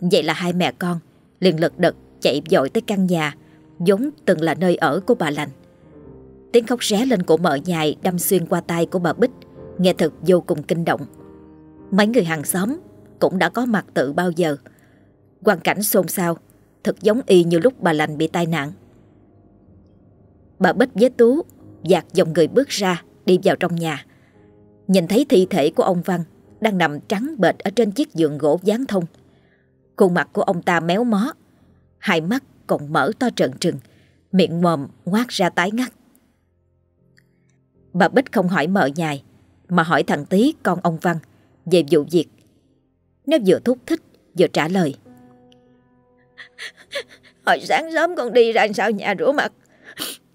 Vậy là hai mẹ con liền lật đật chạy dội tới căn nhà vốn từng là nơi ở của bà lành tiếng khóc ré lên của mợ nhài đâm xuyên qua tay của bà bích nghe thật vô cùng kinh động mấy người hàng xóm cũng đã có mặt tự bao giờ. Hoàn cảnh xôn xao, thật giống y như lúc bà lành bị tai nạn. Bà Bích với Tú dạt dòng người bước ra, đi vào trong nhà. Nhìn thấy thi thể của ông Văn đang nằm trắng bệt ở trên chiếc giường gỗ dán thông. Khuôn mặt của ông ta méo mó, hai mắt còn mở to trợn trừng, miệng mồm ngoác ra tái ngắt. Bà Bích không hỏi mợ nhài, mà hỏi thằng Tý con ông Văn về vụ việc. Nó vừa thúc thích vừa trả lời. Hồi sáng sớm con đi ra sau nhà rửa mặt.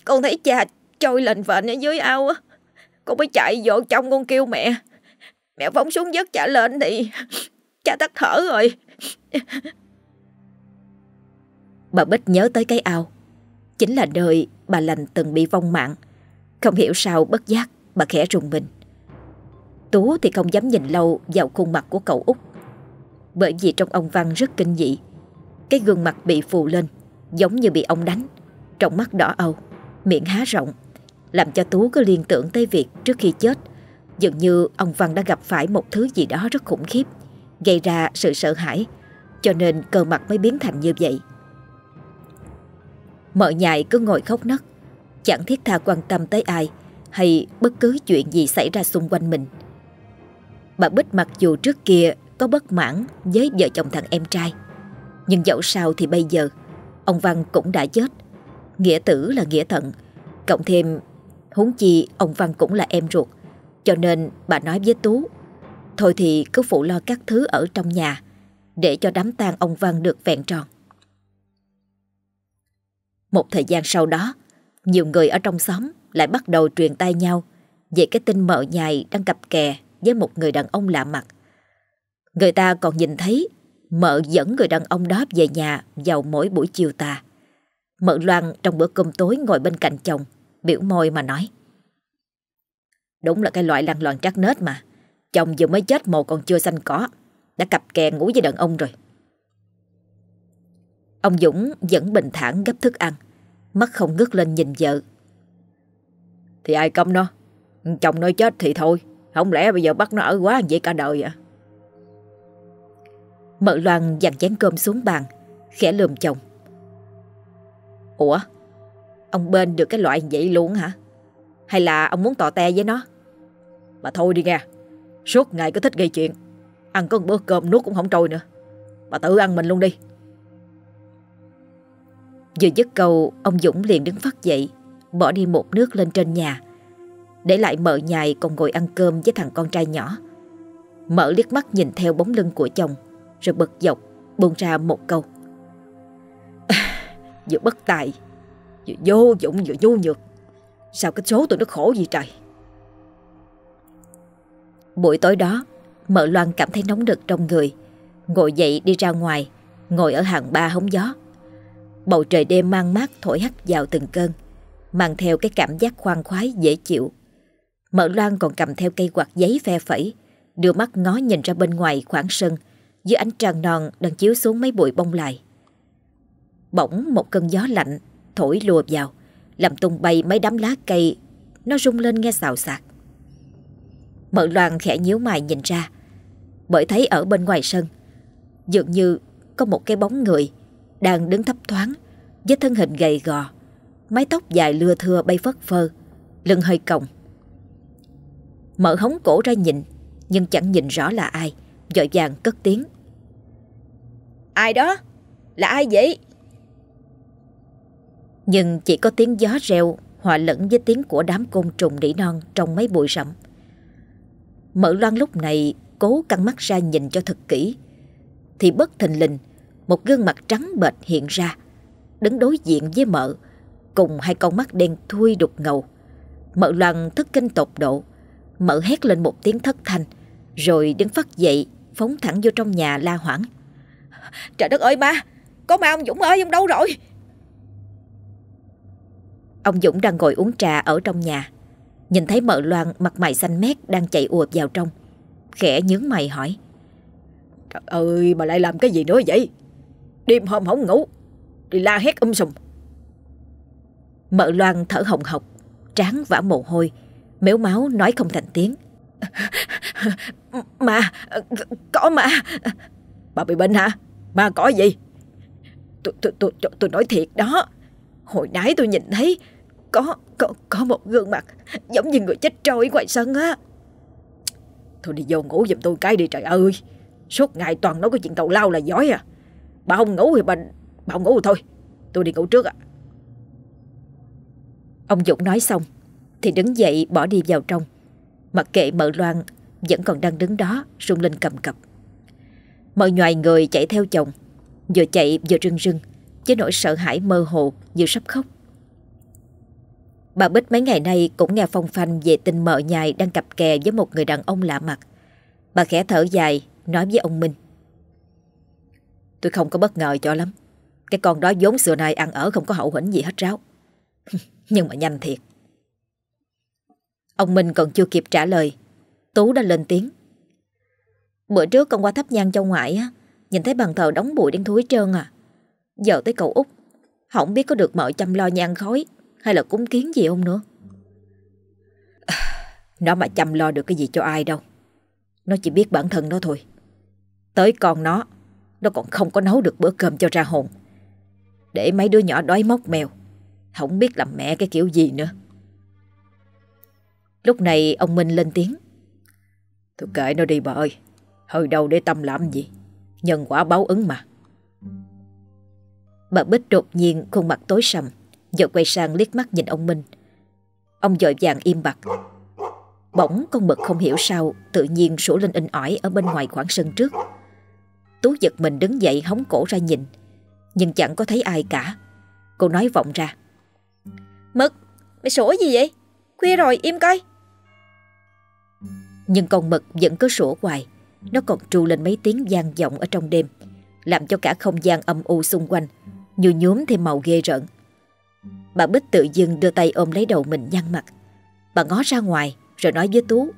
Con thấy cha trôi lên vệnh ở dưới ao á. Con mới chạy vô trong con kêu mẹ. Mẹ phóng xuống giấc trả lên thì Cha tắt thở rồi. Bà Bích nhớ tới cái ao. Chính là nơi bà lành từng bị vong mạng không hiểu sao bất giác Bà khẽ rùng mình. Tú thì không dám nhìn lâu vào khuôn mặt của cậu út. Bởi vì trong ông Văn rất kinh dị. Cái gương mặt bị phù lên, Giống như bị ông đánh. Trong mắt đỏ âu, Miệng há rộng, Làm cho Tú có liên tưởng tới việc trước khi chết, Dường như ông Văn đã gặp phải một thứ gì đó rất khủng khiếp, Gây ra sự sợ hãi, Cho nên cơ mặt mới biến thành như vậy. Mợ nhại cứ ngồi khóc nấc. Chẳng thiết tha quan tâm tới ai Hay bất cứ chuyện gì xảy ra xung quanh mình Bà Bích mặc dù trước kia có bất mãn với vợ chồng thằng em trai. Nhưng dẫu sao thì bây giờ, ông Văn cũng đã chết. Nghĩa tử là nghĩa thận, cộng thêm huống chi ông Văn cũng là em ruột. Cho nên bà nói với Tú, thôi thì cứ phụ lo các thứ ở trong nhà, để cho đám tang ông Văn được vẹn tròn. Một thời gian sau đó, nhiều người ở trong xóm lại bắt đầu truyền tay nhau về cái tin mợ nhài đang cặp kè với một người đàn ông lạ mặt. Người ta còn nhìn thấy mợ dẫn người đàn ông đó về nhà vào mỗi buổi chiều tà. Mợ Loan trong bữa cơm tối ngồi bên cạnh chồng, biểu môi mà nói. Đúng là cái loại lăn loàn trắc nết mà. Chồng vừa mới chết mồ còn chưa xanh cỏ. Đã cặp kè ngủ với đàn ông rồi. Ông Dũng vẫn bình thản gấp thức ăn. Mắt không ngước lên nhìn vợ. Thì ai cấm nó. Chồng nó chết thì thôi. Không lẽ bây giờ bắt nó ở quá vậy cả đời à? Mợ Loan dặn chén cơm xuống bàn, Khẽ lườm chồng Ủa Ông bên được cái loại vậy luôn hả Hay là ông muốn tò te với nó Bà thôi đi nghe, Suốt ngày cứ thích gây chuyện Ăn có một bữa cơm nuốt cũng không trôi nữa Bà tự ăn mình luôn đi Vừa dứt câu, Ông Dũng liền đứng phát dậy, Bỏ đi một nước lên trên nhà. Để lại mợ nhài còn ngồi ăn cơm với thằng con trai nhỏ. Mở liếc mắt nhìn theo bóng lưng của chồng, rồi bật dọc, buông ra một câu. (sighs) Vừa bất tài, Vừa vô dụng, vừa nhu nhược. Sao cái số tụi nó khổ gì trời? Buổi tối đó, Mợ Loan cảm thấy nóng đực trong người, Ngồi dậy đi ra ngoài, Ngồi ở hàng ba hóng gió. Bầu trời đêm mang mát thổi hắt vào từng cơn, Mang theo cái cảm giác khoan khoái, dễ chịu. Mợ Loan còn cầm theo cây quạt giấy phe phẩy, Đưa mắt ngó nhìn ra bên ngoài khoảng sân, Dưới ánh trăng non đang chiếu xuống mấy bụi bông lại Bỗng một cơn gió lạnh Thổi lùa vào, Làm tung bay mấy đám lá cây, Nó rung lên nghe xào xạc. Mợ Loan khẽ nhíu mày nhìn ra, Bởi thấy ở bên ngoài sân, Dường như có một cái bóng người đang đứng thấp thoáng Với thân hình gầy gò Mái tóc dài lưa thưa bay phất phơ Lưng hơi còng Mở hống cổ ra nhìn Nhưng chẳng nhìn rõ là ai Dội vàng cất tiếng Ai đó? Là ai vậy? Nhưng chỉ có tiếng gió reo Hòa lẫn với tiếng của đám côn trùng nỉ non Trong mấy bụi rậm Mở loan lúc này Cố căng mắt ra nhìn cho thật kỹ Thì bất thình lình Một gương mặt trắng bệch hiện ra. Đứng đối diện với mợ Cùng hai con mắt đen thui đục ngầu. Mợ loan thất kinh tột độ. Mợ hét lên một tiếng thất thanh Rồi đứng phát dậy Phóng thẳng vô trong nhà la hoảng. Trời đất ơi ba Có ma ông Dũng ơi ông đâu rồi? Ông Dũng đang ngồi uống trà ở trong nhà. Nhìn thấy mợ loan mặt mày xanh mét Đang chạy ùa vào trong. Khẽ nhướng mày hỏi. Trời ơi bà lại làm cái gì nữa vậy Đêm hôm không ngủ Đi la hét um sùm. Mợ loan thở hồng hộc tráng vã mồ hôi Méo máu nói không thành tiếng. (laughs) Mà Có mà. Bà bị bệnh hả? Mà có gì? Tôi, tôi, tôi, tôi nói thiệt đó. Hồi nãy tôi nhìn thấy Có có, có một gương mặt Giống như người chết trôi ngoài sân á. Thôi đi vô ngủ giùm tôi cái đi trời ơi. Suốt ngày toàn nói cái chuyện tàu lao là giỏi à. Bà không ngủ thì bà Bà không ngủ thì thôi. Tôi đi ngủ trước ạ. Ông Dũng nói xong, Thì đứng dậy bỏ đi vào trong. Mặc kệ mợ loan, Vẫn còn đang đứng đó, rung lên cầm cập. Mợ nhoài người chạy theo chồng, Vừa chạy vừa rưng rưng Với nỗi sợ hãi mơ hồ Như sắp khóc. Bà Bích mấy ngày nay cũng nghe phong phanh Về tình mợ nhài đang cặp kè Với một người đàn ông lạ mặt. Bà khẽ thở dài, nói với ông Minh. Tôi không có bất ngờ cho lắm. Cái con đó vốn xưa nay ăn ở không có hậu hĩnh gì hết ráo. (laughs) Nhưng mà nhanh thiệt. Ông Minh còn chưa kịp trả lời. Tú đã lên tiếng. Bữa trước con qua thắp nhang cho ngoại á, Nhìn thấy bàn thờ đóng bụi đen thúi trơn à. Giờ tới cậu út, Không biết có được mợ chăm lo nhang khói Hay là cúng kiến gì không nữa. (sighs) Nó mà chăm lo được cái gì cho ai đâu. Nó chỉ biết bản thân nó thôi. Tới con nó nó còn không có nấu được bữa cơm cho ra hồn. Để mấy đứa nhỏ đói móc mèo, Không biết làm mẹ cái kiểu gì nữa. Lúc này ông Minh lên tiếng. Tôi kệ nó đi bà ơi, Hơi đâu để tâm làm gì. Nhân quả báo ứng mà. Bà Bích đột nhiên khuôn mặt tối sầm, Giờ quay sang liếc mắt nhìn ông Minh. Ông dội vàng im bặt. Bỗng con mực không hiểu sao Tự nhiên sủa lên in ỏi Ở bên ngoài khoảng sân trước. Tú giật mình đứng dậy hóng cổ ra nhìn. Nhưng chẳng có thấy ai cả. Cô nói vọng ra. Mực, mày sủa gì vậy? Khuya rồi, im coi. Nhưng con mực vẫn cứ sủa hoài. Nó còn tru lên mấy tiếng gian vọng ở trong đêm Làm cho cả không gian âm u xung quanh Như nhuốm thêm màu ghê rợn. Bà Bích tự dưng đưa tay ôm lấy đầu mình nhăn mặt. Bà ngó ra ngoài Rồi nói với Tú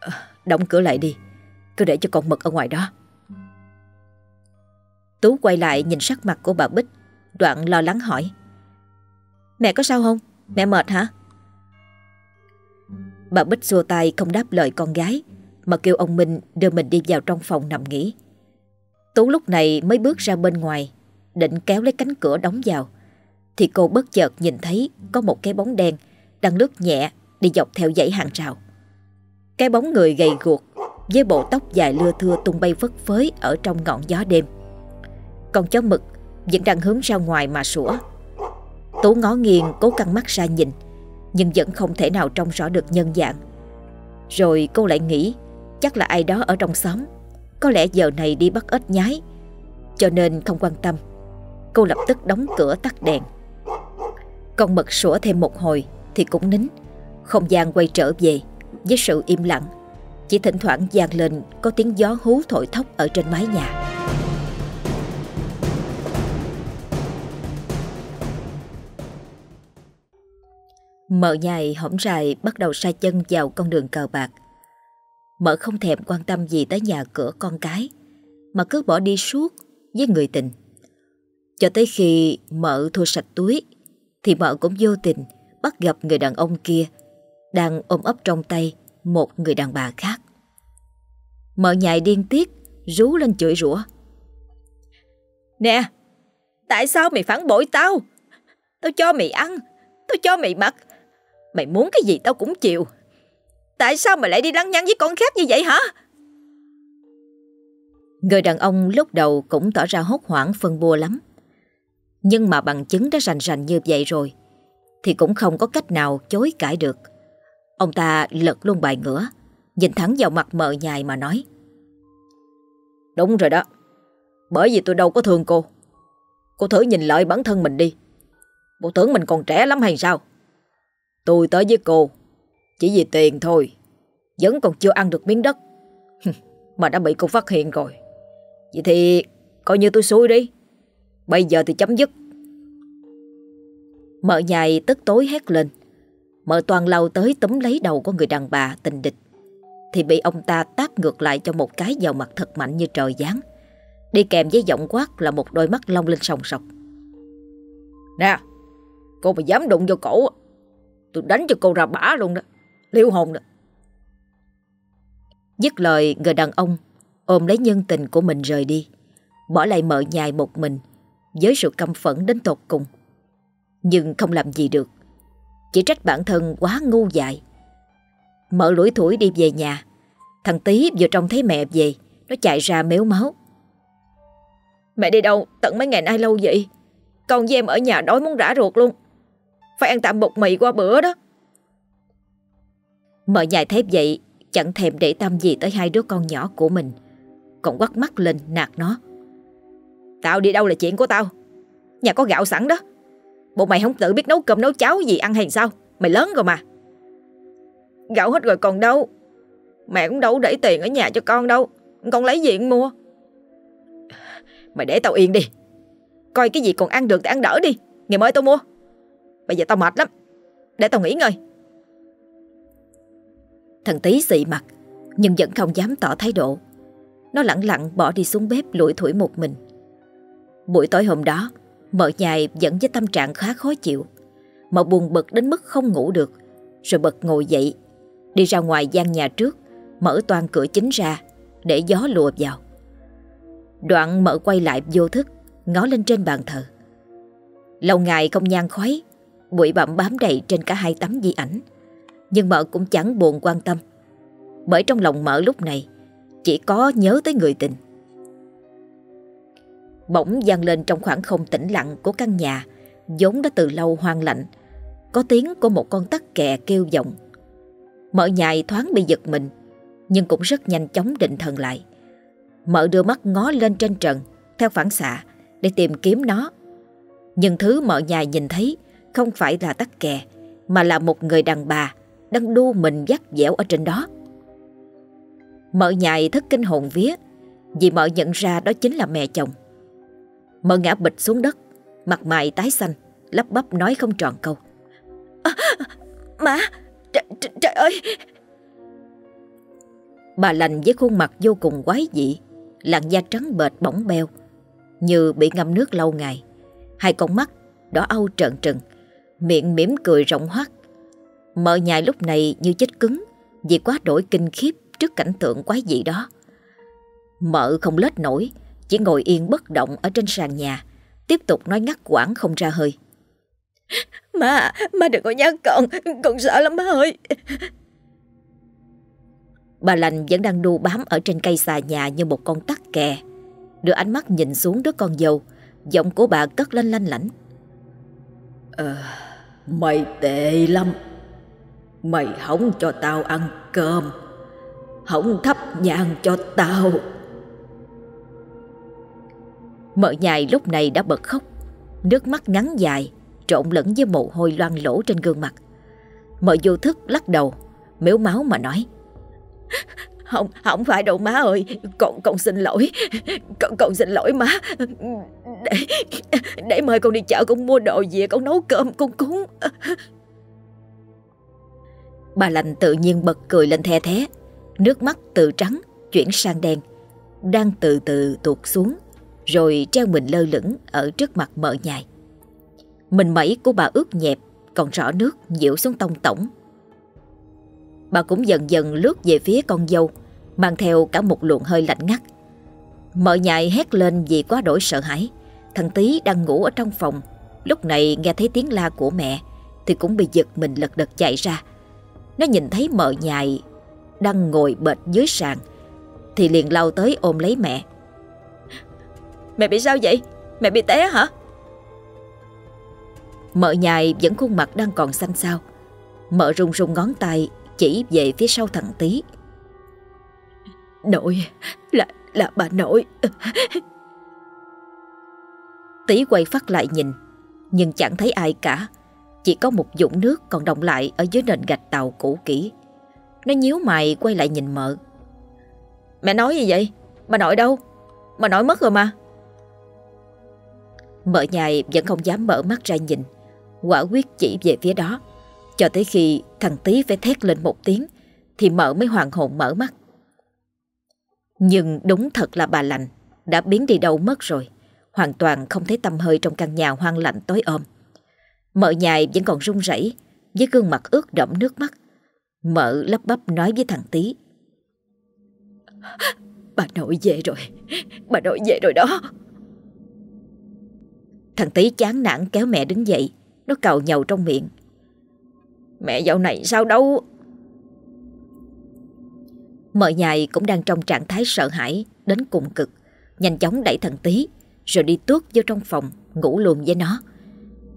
à, Đóng cửa lại đi. Cứ để cho con mực ở ngoài đó. Tú quay lại nhìn sắc mặt của bà Bích Đoạn lo lắng hỏi, Mẹ có sao không? Mẹ mệt hả? Bà Bích xua tay không đáp lời con gái, Mà kêu ông Minh đưa mình đi vào trong phòng nằm nghỉ Tú lúc này mới bước ra bên ngoài, Định kéo lấy cánh cửa đóng vào, Thì cô bất chợt nhìn thấy Có một cái bóng đen Đang lướt nhẹ đi dọc theo dãy hàng rào Cái bóng người gầy guộc, Với bộ tóc dài lưa thưa tung bay phất phới Ở trong ngọn gió đêm còn chó mực vẫn đang hướng ra ngoài mà sủa. Tú ngó nghiêng, cố căng mắt ra nhìn, Nhưng vẫn không thể nào trông rõ được nhân dạng. Rồi cô lại nghĩ, Chắc là ai đó ở trong xóm. Có lẽ giờ này đi bắt ếch nhái, Cho nên không quan tâm. Cô lập tức đóng cửa tắt đèn. Con mực sủa thêm một hồi Thì cũng nín, Không gian quay trở về Với sự im lặng. Chỉ thỉnh thoảng gian lên có tiếng gió hú thổi thốc ở trên mái nhà. Mợ nhài hõm rài bắt đầu sai chân vào con đường cờ bạc. Mợ không thèm quan tâm gì tới nhà cửa con cái, Mà cứ bỏ đi suốt với người tình. Cho tới khi mợ thua sạch túi, Thì mợ cũng vô tình bắt gặp người đàn ông kia Đang ôm ấp trong tay một người đàn bà khác. Mợ nhại điên tiết, Rú lên chửi rủa. Nè, Tại sao mày phản bội tao? Tao cho mày ăn, Tao cho mày mặc Mày muốn cái gì tao cũng chịu. Tại sao mày lại đi lăng nhăng với con khác như vậy hả? Người đàn ông lúc đầu cũng tỏ ra hốt hoảng phân bua lắm. Nhưng mà bằng chứng đã rành rành như vậy rồi, Thì cũng không có cách nào chối cãi được. Ông ta lật luôn bài ngửa, Nhìn thẳng vào mặt mờ nhài mà nói. Đúng rồi đó, Bởi vì tôi đâu có thương cô. Cô thử nhìn lại bản thân mình đi. Bộ tưởng mình còn trẻ lắm hay sao? Tôi tới với cô. Chỉ vì tiền thôi. Vẫn còn chưa ăn được miếng đất. Mà đã bị cô phát hiện rồi. Vậy thì coi như tôi xui đi. Bây giờ thì chấm dứt. Mợ nhài tức tối hét lên. Mợ toàn lao tới túm lấy đầu của người đàn bà tình địch. Thì bị ông ta tác ngược lại cho một cái vào mặt thật mạnh như trời giáng. Đi kèm với giọng quát là một đôi mắt long lên sòng sọc. Nè, Cô mà dám đụng vô cổ Tôi đánh cho cô ra bả luôn đó. Liêu hồn đó. Dứt lời, người đàn ông Ôm lấy nhân tình của mình rời đi, Bỏ lại mợ nhài một mình, Với sự căm phẫn đến tột cùng. Nhưng không làm gì được. Chỉ trách bản thân quá ngu dại. Mợ lủi thủi đi về nhà. Thằng Tý vừa trông thấy mẹ về, Nó chạy ra méo máu. Mẹ đi đâu? Tận mấy ngày nay lâu vậy? Con với em ở nhà đói muốn rã ruột luôn. Phải ăn tạm bột mì qua bữa đó. Mợ nhài thấy vậy Chẳng thèm để tâm gì tới hai đứa con nhỏ của mình. Còn quắt mắt lên nạt nó. Tao đi đâu là chuyện của tao? Nhà có gạo sẵn đó. Bộ mày không tự biết nấu cơm nấu cháo gì ăn hay sao? Mày lớn rồi mà. Gạo hết rồi còn đâu? Mẹ cũng đâu để tiền ở nhà cho con đâu. Con lấy gì mua? Mày để tao yên đi. Coi cái gì còn ăn được thì ăn đỡ đi. Ngày mai tao mua Bây giờ tao mệt lắm. Để tao nghỉ ngơi. Thằng tí xị mặt, Nhưng vẫn không dám tỏ thái độ. Nó lặng lặng bỏ đi xuống bếp lủi thủi một mình. Buổi tối hôm đó, Mợ nhài vẫn với tâm trạng khá khó chịu. Mợ buồn bực đến mức không ngủ được, Rồi bật ngồi dậy. Đi ra ngoài gian nhà trước, Mở toàn cửa chính ra, Để gió lùa vào. Đoạn mợ quay lại vô thức, Ngó lên trên bàn thờ. Lâu ngày không nhan khói Bụi bặm bám đầy trên cả hai tấm di ảnh. Nhưng mợ cũng chẳng buồn quan tâm. Bởi trong lòng mợ lúc này, Chỉ có nhớ tới người tình. Bỗng gian lên trong khoảng không tĩnh lặng của căn nhà, vốn đã từ lâu hoang lạnh. Có tiếng của một con tắc kè kêu vọng Mợ nhài thoáng bị giật mình, Nhưng cũng rất nhanh chóng định thần lại. Mợ đưa mắt ngó lên trên trần, Theo phản xạ, Để tìm kiếm nó. Nhưng thứ mợ nhài nhìn thấy không phải là tắc kè Mà là một người đàn bà Đang đu mình dắt dẻo ở trên đó. Mợ nhài thất kinh hồn vía Vì mợ nhận ra đó chính là mẹ chồng. Mợ ngã bịch xuống đất Mặt mày tái xanh Lắp bắp nói không tròn câu. À, Má trời, trời, trời ơi! Bà lành với khuôn mặt vô cùng quái dị Làn da trắng bệt bỏng beo Như bị ngâm nước lâu ngày. Hai con mắt đỏ âu trợn trừng Miệng mỉm cười rộng hoắt. Mợ nhài lúc này như chết cứng Vì quá đổi kinh khiếp trước cảnh tượng quái dị đó. Mợ không lết nổi Chỉ ngồi yên bất động ở trên sàn nhà Tiếp tục nói ngắt quãng không ra hơi. (laughs) Má, má đừng có nhắc con Con sợ lắm má ơi. Bà lành vẫn đang đu bám ở trên cây xà nhà như một con tắc kè Đưa ánh mắt nhìn xuống đứa con dâu Giọng của bà cất lên lanh lảnh. Ờ, mày tệ lắm. Mày không cho tao ăn cơm. Không thắp nhang cho tao. Mợ nhài lúc này đã bật khóc. Nước mắt ngắn dài, Trộn lẫn với mồ hôi loang lỗ trên gương mặt. Mợ vô thức lắc đầu, Mếu máu mà nói không, không phải đâu má ơi. Con, con xin lỗi. Con, con xin lỗi má. Để, để mời con đi chợ con mua đồ về Con nấu cơm con cúng. Bà lành tự nhiên bật cười lên the thế. Nước mắt từ trắng chuyển sang đen Đang từ từ tuột xuống Rồi treo mình lơ lửng Ở trước mặt mợ nhài. Mình mẩy của bà ướt nhẹp Còn rõ nước nhiễu xuống tông tổng. Bà cũng dần dần lướt về phía con dâu. Mang theo cả một luồng hơi lạnh ngắt. Mợ nhại hét lên vì quá đổi sợ hãi. Thằng Tý đang ngủ ở trong phòng. Lúc này nghe thấy tiếng la của mẹ Thì cũng bị giật mình lật đật chạy ra. Nó nhìn thấy mợ nhại Đang ngồi bệt dưới sàn Thì liền lao tới ôm lấy mẹ. Mẹ bị sao vậy? Mẹ bị té hả? Mợ nhài vẫn khuôn mặt đang còn xanh xao. Mợ rung rung ngón tay Chỉ về phía sau thằng Tý Nội, Là là bà nội. Tí quay phát lại nhìn, Nhưng chẳng thấy ai cả. Chỉ có một dũng nước còn động lại Ở dưới nền gạch tàu cũ kỹ. Nó nhíu mày quay lại nhìn mợ. Mẹ nói gì vậy? Bà nội đâu? Bà nội mất rồi mà. Mợ nhài vẫn không dám mở mắt ra nhìn, Quả quyết chỉ về phía đó. Cho tới khi thằng Tí phải thét lên một tiếng, Thì mợ mới hoàng hồn mở mắt. Nhưng đúng thật là bà lạnh Đã biến đi đâu mất rồi. Hoàn toàn không thấy tâm hơi trong căn nhà hoang lạnh tối ôm Mợ nhài vẫn còn run rẩy, Với gương mặt ướt đẫm nước mắt. Mợ lắp bắp nói với thằng Tí Bà nội về rồi, Bà nội về rồi đó. Thằng Tí chán nản kéo mẹ đứng dậy, Nó cào nhầu trong miệng. Mẹ dạo này sao đâu? Mợ nhài cũng đang trong trạng thái sợ hãi, Đến cùng cực. Nhanh chóng đẩy thằng Tí Rồi đi tuốt vô trong phòng, Ngủ luôn với nó.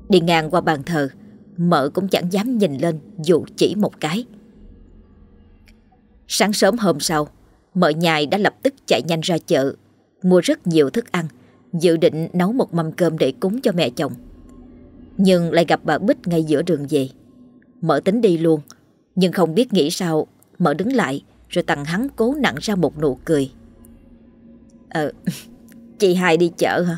Đi ngang qua bàn thờ, Mợ cũng chẳng dám nhìn lên Dù chỉ một cái. Sáng sớm hôm sau, Mợ nhài đã lập tức chạy nhanh ra chợ, Mua rất nhiều thức ăn, Dự định nấu một mâm cơm để cúng cho mẹ chồng. Nhưng lại gặp bà Bích ngay giữa đường về. Mợ tính đi luôn, Nhưng không biết nghĩ sao, Mợ đứng lại rồi tặng hắn cố nặng ra một nụ cười. Ờ (laughs) Chị hai đi chợ hả?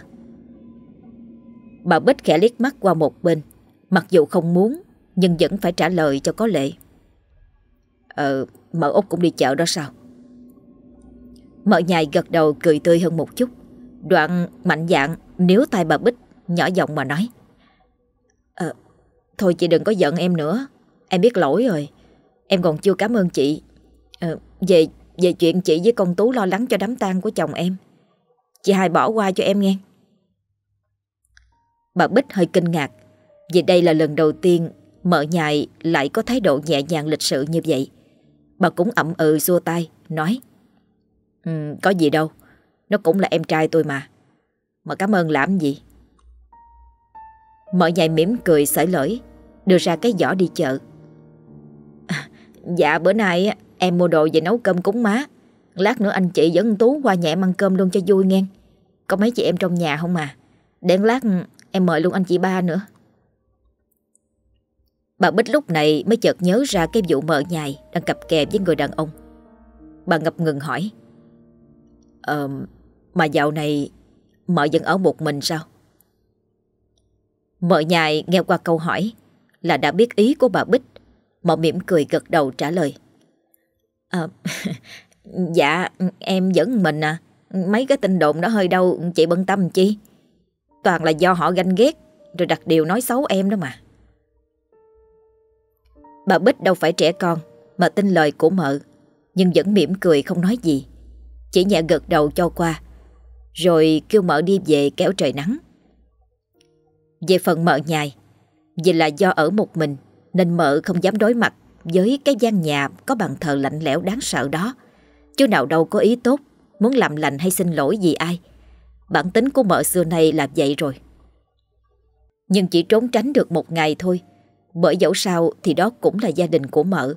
Bà Bích khẽ liếc mắt qua một bên. Mặc dù không muốn, Nhưng vẫn phải trả lời cho có lệ. Ờ Mợ Út cũng đi chợ đó sao? Mợ nhài gật đầu cười tươi hơn một chút. Đoạn mạnh dạng Nếu tay bà Bích, Nhỏ giọng mà nói. Ờ Thôi chị đừng có giận em nữa. Em biết lỗi rồi. Em còn chưa cảm ơn chị. Về về chuyện chị với con Tú lo lắng cho đám tang của chồng em. Chị hai bỏ qua cho em nghe. Bà Bích hơi kinh ngạc Vì đây là lần đầu tiên Mợ nhài lại có thái độ nhẹ nhàng lịch sự như vậy. Bà cũng ậm ừ xua tay Nói um, Có gì đâu Nó cũng là em trai tôi mà. Mà cảm ơn làm gì? Mợ nhài mỉm cười sởi lởi Đưa ra cái giỏ đi chợ. À, Dạ bữa nay Em mua đồ về nấu cơm cúng má. Lát nữa anh chị dẫn Tú qua nhẹ ăn cơm luôn cho vui nghe. Có mấy chị em trong nhà không mà Để lát ừ, em mời luôn anh chị ba nữa. Bà Bích lúc này mới chợt nhớ ra cái vụ mợ nhài Đang cặp kè với người đàn ông. Bà ngập ngừng hỏi Ờ Mà dạo này Mợ vẫn ở một mình sao? Mợ nhài nghe qua câu hỏi Là đã biết ý của bà Bích Mợ mỉm cười gật đầu trả lời à, Dạ em vẫn mình à. Mấy cái tin đồn đó hơi đâu Chị bận tâm chi? Toàn là do họ ganh ghét Rồi đặt điều nói xấu em đó mà. Bà Bích đâu phải trẻ con Mà tin lời của mợ Nhưng vẫn mỉm cười không nói gì. Chỉ nhẹ gật đầu cho qua Rồi kêu mợ đi về kéo trời nắng. Về phần mợ nhài Vì là do ở một mình Nên mợ không dám đối mặt. Với cái gian nhà có bàn thờ lạnh lẽo đáng sợ đó. Chứ nào đâu có ý tốt, Muốn làm lành hay xin lỗi gì ai. Bản tính của mợ xưa nay là vậy rồi. Nhưng chỉ trốn tránh được một ngày thôi, Bởi dẫu sao thì đó cũng là gia đình của mợ.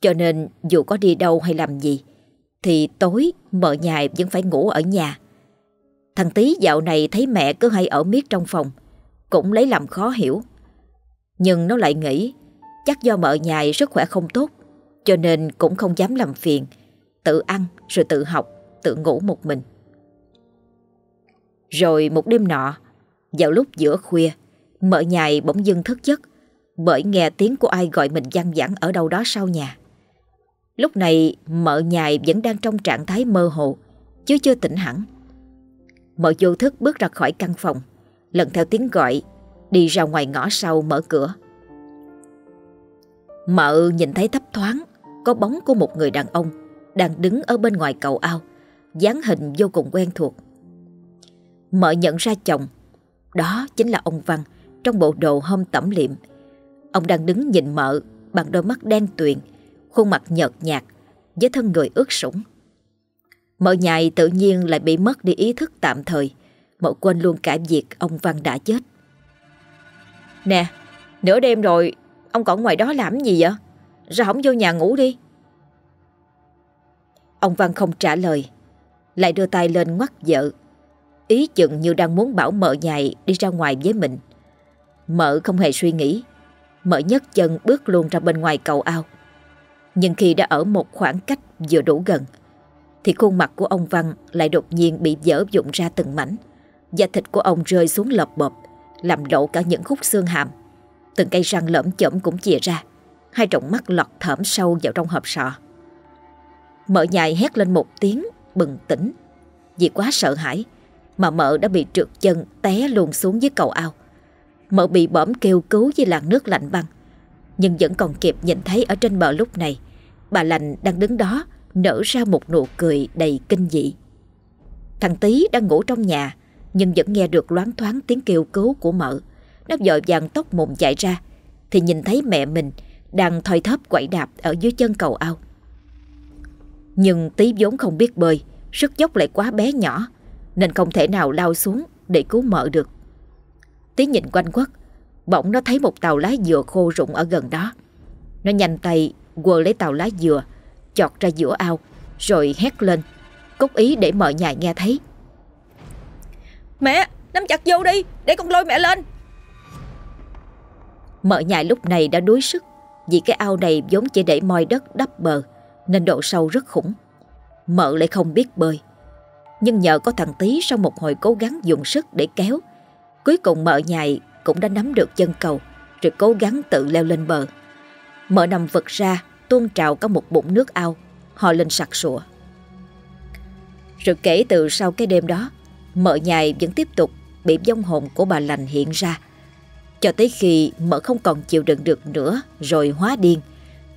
Cho nên dù có đi đâu hay làm gì, Thì tối mợ nhà vẫn phải ngủ ở nhà. Thằng Tý dạo này thấy mẹ cứ hay ở miết trong phòng, Cũng lấy làm khó hiểu. Nhưng nó lại nghĩ Chắc do mợ nhài sức khỏe không tốt Cho nên cũng không dám làm phiền tự ăn rồi tự học, tự ngủ một mình. Rồi một đêm nọ, vào lúc giữa khuya, mợ nhài bỗng dưng thức giấc bởi nghe tiếng của ai gọi mình văng vẳng ở đâu đó sau nhà. Lúc này mợ nhài vẫn đang trong trạng thái mơ hồ, chứ chưa tỉnh hẳn. Mợ vô thức bước ra khỏi căn phòng, lần theo tiếng gọi, đi ra ngoài ngõ sau mở cửa. Mợ ừ nhìn thấy thấp thoáng có bóng của một người đàn ông đang đứng ở bên ngoài cầu ao, dáng hình vô cùng quen thuộc. Mợ nhận ra chồng, đó chính là ông Văn trong bộ đồ hôm tẩm liệm. Ông đang đứng nhìn mợ bằng đôi mắt đen tuyền, khuôn mặt nhợt nhạt, với thân người ướt sũng. Mợ nhài tự nhiên lại bị mất đi ý thức tạm thời, mợ quên luôn cả việc ông Văn đã chết. Nè, nửa đêm rồi, ông còn ngoài đó làm gì vậy? ra không vô nhà ngủ đi? Ông Văn không trả lời, lại đưa tay lên ngoắt vợ. Ý chừng như đang muốn bảo mợ nhài đi ra ngoài với mình. Mợ không hề suy nghĩ, mợ nhấc chân bước luôn ra bên ngoài cầu ao. Nhưng khi đã ở một khoảng cách vừa đủ gần, thì khuôn mặt của ông Văn lại đột nhiên bị dở dụng ra từng mảnh. Da thịt của ông rơi xuống lợp bộp, làm lộ cả những khúc xương hàm. Từng cây răng lởm chởm cũng chìa ra, hai tròng mắt lọt thởm sâu vào trong hộp sọ. Mợ nhài hét lên một tiếng, bừng tỉnh. Vì quá sợ hãi, mà mợ đã bị trượt chân té luôn xuống dưới cầu ao. Mợ bị bỏm kêu cứu với làn nước lạnh băng. Nhưng vẫn còn kịp nhìn thấy ở trên bờ lúc này, bà lành đang đứng đó nở ra một nụ cười đầy kinh dị. Thằng Tý đang ngủ trong nhà, nhưng vẫn nghe được loáng thoáng tiếng kêu cứu của mợ. Nó vội vàng tóc mồm chạy ra, thì nhìn thấy mẹ mình đang thoi thóp quậy đạp ở dưới chân cầu ao. Nhưng Tý vốn không biết bơi, sức dốc lại quá bé nhỏ, nên không thể nào lao xuống để cứu mợ được. Tí nhìn quanh quất, bỗng nó thấy một tàu lá dừa khô rụng ở gần đó. Nó nhanh tay quơ lấy tàu lá dừa, chọt ra giữa ao, rồi hét lên, cốt ý để mợ nhà nghe thấy. Mẹ, nắm chặt vô đi, để con lôi mẹ lên. Mợ nhài lúc này đã đuối sức, vì cái ao này vốn chỉ để moi đất đắp bờ, nên độ sâu rất khủng. Mợ lại không biết bơi. Nhưng nhờ có thằng Tý sau một hồi cố gắng dùng sức để kéo, cuối cùng mợ nhài cũng đã nắm được chân cầu, rồi cố gắng tự leo lên bờ. Mợ nằm vật ra, tuôn trào cả một bụng nước ao, họ lên sặc sụa. Rồi kể từ sau cái đêm đó, mợ nhài vẫn tiếp tục bị vong hồn của bà lành hiện ra. Cho tới khi mợ không còn chịu đựng được nữa rồi hóa điên,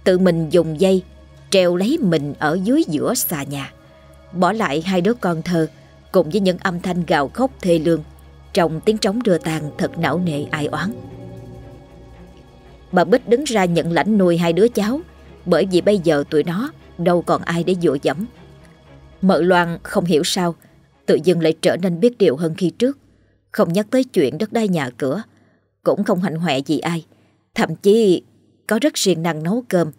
tự mình dùng dây treo lấy mình ở dưới giữa xà nhà. Bỏ lại hai đứa con thơ cùng với những âm thanh gào khóc thê lương trong tiếng trống đưa tàn thật não nề ai oán. Bà Bích đứng ra nhận lãnh nuôi hai đứa cháu bởi vì bây giờ tụi nó đâu còn ai để dựa dẫm. Mợ Loan không hiểu sao tự dưng lại trở nên biết điều hơn khi trước. Không nhắc tới chuyện đất đai nhà cửa, cũng không hạnh hoẹ gì ai. Thậm chí có rất siêng năng nấu cơm,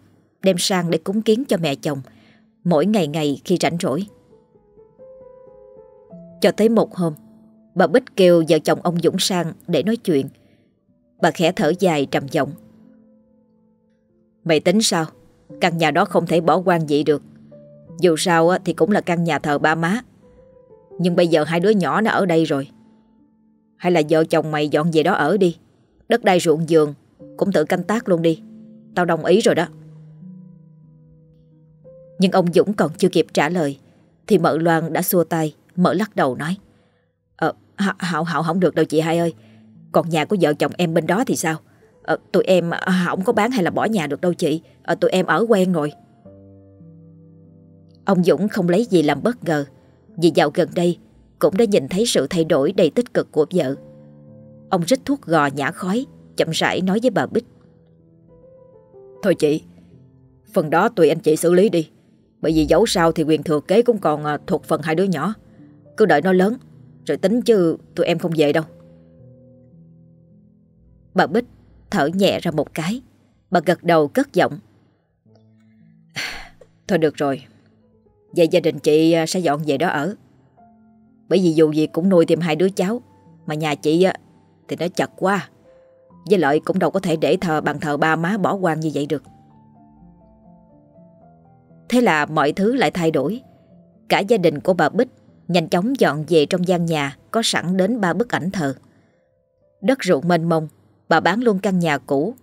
đem sang để cúng kiến cho mẹ chồng, mỗi ngày ngày khi rảnh rỗi. Cho tới một hôm, bà Bích kêu vợ chồng ông Dũng sang để nói chuyện. Bà khẽ thở dài trầm giọng. Mày tính sao? Căn nhà đó không thể bỏ quan dị được. Dù sao thì cũng là căn nhà thờ ba má. Nhưng bây giờ hai đứa nhỏ nó ở đây rồi. Hay là vợ chồng mày dọn về đó ở đi. Đất đai ruộng vườn cũng tự canh tác luôn đi. Tao đồng ý rồi đó. Nhưng ông Dũng còn chưa kịp trả lời thì mợ Loan đã xua tay, mở lắc đầu nói. Ờ, Hảo Hảo không được đâu chị hai ơi. Còn nhà của vợ chồng em bên đó thì sao? Ờ, tụi em à, không có bán hay là bỏ nhà được đâu chị. Ờ, tụi em ở quen rồi. Ông Dũng không lấy gì làm bất ngờ vì dạo gần đây cũng đã nhìn thấy sự thay đổi đầy tích cực của vợ. Ông rít thuốc gò nhả khói, chậm rãi nói với bà Bích. Thôi chị, phần đó tùy anh chị xử lý đi. Bởi vì dẫu sao thì quyền thừa kế cũng còn à, thuộc phần hai đứa nhỏ. Cứ đợi nó lớn, rồi tính chứ tụi em không về đâu. Bà Bích thở nhẹ ra một cái. Bà gật đầu cất giọng. Thôi được rồi, Vậy gia đình chị à, sẽ dọn về đó ở Bởi vì dù gì cũng nuôi thêm hai đứa cháu Mà nhà chị thì nó chật quá Với lại cũng đâu có thể để thờ bằng thờ ba má bỏ quan như vậy được Thế là mọi thứ lại thay đổi. Cả gia đình của bà Bích nhanh chóng dọn về trong gian nhà có sẵn đến ba bức ảnh thờ. Đất ruộng mênh mông, bà bán luôn căn nhà cũ,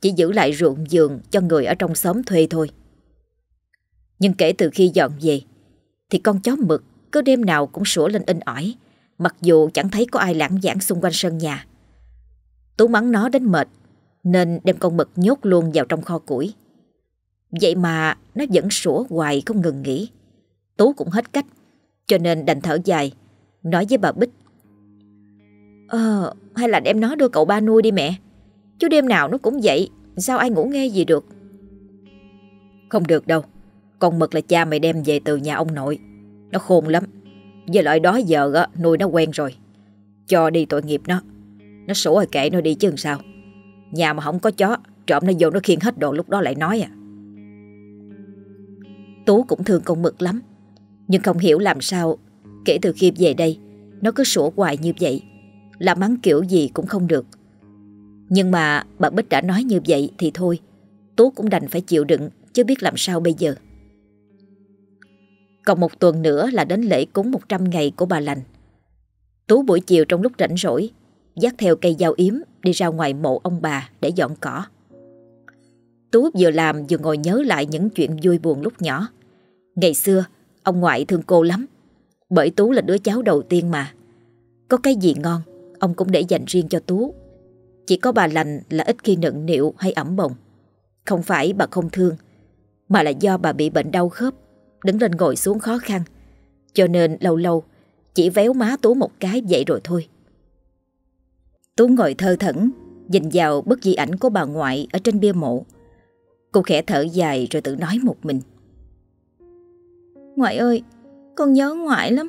chỉ giữ lại ruộng giường cho người ở trong xóm thuê thôi. Nhưng kể từ khi dọn về, thì con chó mực cứ đêm nào cũng sủa lên in ỏi, mặc dù chẳng thấy có ai lãng giảng xung quanh sân nhà. Tú mắng nó đến mệt, nên đem con mực nhốt luôn vào trong kho củi. Vậy mà nó vẫn sủa hoài không ngừng nghỉ. Tú cũng hết cách, cho nên đành thở dài, nói với bà Bích. Ờ, hay là đem nó đưa cậu ba nuôi đi mẹ. Chứ đêm nào nó cũng vậy, sao ai ngủ nghe gì được. Không được đâu, con mực là cha mày đem về từ nhà ông nội. Nó khôn lắm, với loại đó giờ á, nuôi nó quen rồi. Cho đi tội nghiệp nó. Nó sủa rồi kệ nó đi chứ sao. Nhà mà không có chó, trộm nó vô nó khiêng hết đồ lúc đó lại nói à. Tú cũng thương con mực lắm. Nhưng không hiểu làm sao Kể từ khi về đây Nó cứ sủa hoài như vậy Làm mắng kiểu gì cũng không được Nhưng mà bà Bích đã nói như vậy Thì thôi Tú cũng đành phải chịu đựng Chứ biết làm sao bây giờ Còn một tuần nữa là đến lễ cúng 100 ngày của bà lành Tú buổi chiều trong lúc rảnh rỗi Dắt theo cây dao yếm, Đi ra ngoài mộ ông bà để dọn cỏ. Tú vừa làm vừa ngồi nhớ lại những chuyện vui buồn lúc nhỏ. Ngày xưa, Ông ngoại thương cô lắm, Bởi Tú là đứa cháu đầu tiên mà. Có cái gì ngon, Ông cũng để dành riêng cho Tú. Chỉ có bà lành là ít khi nựng nịu hay ẩm bồng. Không phải bà không thương, Mà là do bà bị bệnh đau khớp, Đứng lên ngồi xuống khó khăn. Cho nên lâu lâu, Chỉ véo má Tú một cái vậy rồi thôi. Tú ngồi thơ thẩn Nhìn vào bức di ảnh của bà ngoại Ở trên bia mộ Cô khẽ thở dài rồi tự nói một mình Ngoại ơi, con nhớ ngoại lắm.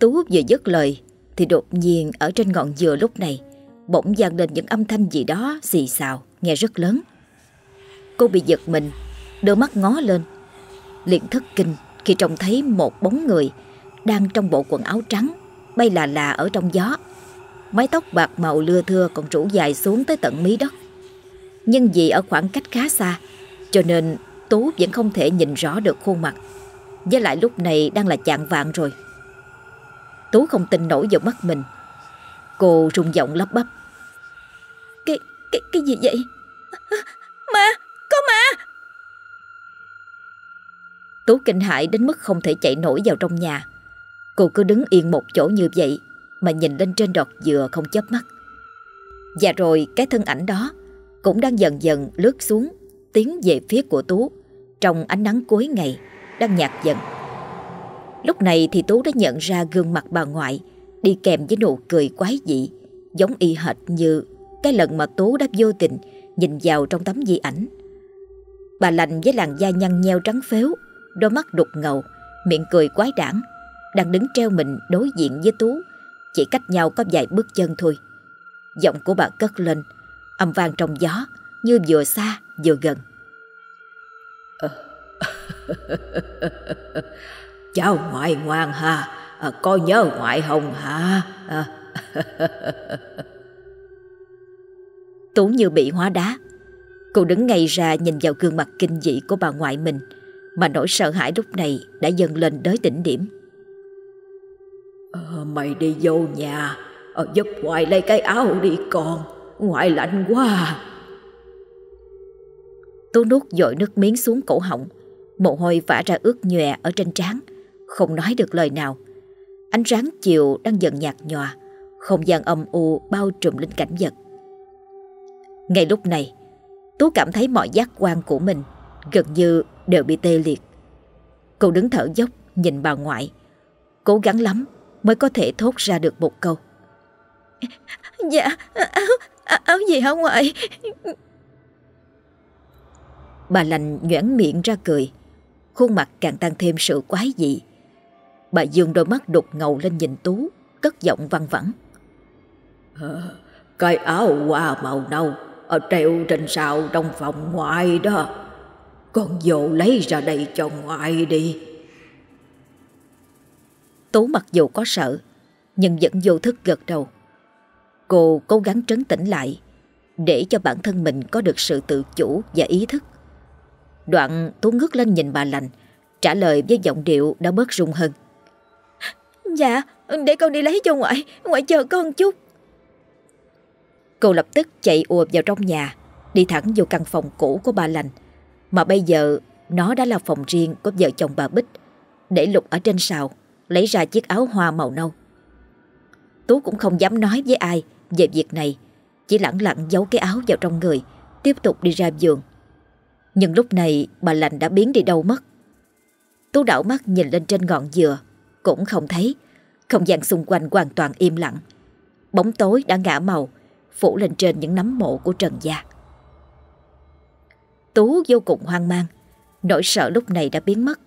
Tú vừa dứt lời thì đột nhiên ở trên ngọn dừa lúc này bỗng vang lên những âm thanh gì đó xì xào, nghe rất lớn. Cô bị giật mình, đôi mắt ngó lên, liền thất kinh khi trông thấy một bóng người đang trong bộ quần áo trắng bay là là ở trong gió. Mái tóc bạc màu lưa thưa còn rủ dài xuống tới tận mí đất. Nhưng vì ở khoảng cách khá xa, cho nên Tú vẫn không thể nhìn rõ được khuôn mặt. Với lại lúc này đang là chạng vạn rồi. Tú không tin nổi vào mắt mình. Cô rung giọng lắp bắp. Cái, cái, cái gì vậy? Ma, có ma Tú kinh hãi đến mức không thể chạy nổi vào trong nhà. Cô cứ đứng yên một chỗ như vậy mà nhìn lên trên đọt dừa không chớp mắt Và rồi cái thân ảnh đó Cũng đang dần dần lướt xuống Tiến về phía của Tú trong ánh nắng cuối ngày đang nhạt dần. Lúc này thì Tú đã nhận ra gương mặt bà ngoại đi kèm với nụ cười quái dị, giống y hệt như cái lần mà Tú đã vô tình nhìn vào trong tấm di ảnh. Bà lành với làn da nhăn nheo trắng phếu, đôi mắt đục ngầu, miệng cười quái đản, đang đứng treo mình đối diện với Tú, chỉ cách nhau có vài bước chân thôi. Giọng của bà cất lên, âm vang trong gió, như vừa xa vừa gần. (laughs) Cháu ngoại ngoan ha à, Có nhớ ngoại hồng hả à. Tú như bị hóa đá Cô đứng ngay ra nhìn vào gương mặt kinh dị của bà ngoại mình Mà nỗi sợ hãi lúc này đã dần lên tới đỉnh điểm Ờ, mày đi vô nhà à, Giúp ngoại lấy cái áo đi con Ngoại lạnh quá. Tú nuốt dội nước miếng xuống cổ họng Mồ hôi vã ra ướt nhòe ở trên trán Không nói được lời nào. Ánh sáng chiều đang dần nhạt nhòa Không gian âm u bao trùm lên cảnh vật. Ngay lúc này Tú cảm thấy mọi giác quan của mình Gần như đều bị tê liệt. Cô đứng thở dốc nhìn bà ngoại Cố gắng lắm mới có thể thốt ra được một câu. Dạ áo, áo gì hả ngoại? Bà lành nhoảng miệng ra cười. Khuôn mặt càng tăng thêm sự quái dị. Bà dương đôi mắt đục ngầu lên nhìn Tú Cất giọng văng vẳng. À, Cái áo hoa màu nâu Ở treo trên sào trong phòng ngoại đó Con vô lấy ra đây cho ngoại đi. Tú mặc dù có sợ Nhưng vẫn vô thức gật đầu. Cô cố gắng trấn tĩnh lại Để cho bản thân mình có được sự tự chủ và ý thức. Đoạn Tú ngước lên nhìn bà lành Trả lời với giọng điệu đã bớt rung hơn. Dạ để con đi lấy cho ngoại Ngoại chờ con chút. Cô lập tức chạy ùa vào trong nhà Đi thẳng vô căn phòng cũ của bà lành. Mà bây giờ Nó đã là phòng riêng của vợ chồng bà Bích Để lục ở trên sào Lấy ra chiếc áo hoa màu nâu. Tú cũng không dám nói với ai Về việc này, Chỉ lặng lặng giấu cái áo vào trong người, Tiếp tục đi ra giường. Nhưng lúc này bà lành đã biến đi đâu mất. Tú đảo mắt nhìn lên trên ngọn dừa, Cũng không thấy. Không gian xung quanh hoàn toàn im lặng. Bóng tối đã ngã màu, Phủ lên trên những nấm mộ của Trần Gia. Tú vô cùng hoang mang, Nỗi sợ lúc này đã biến mất.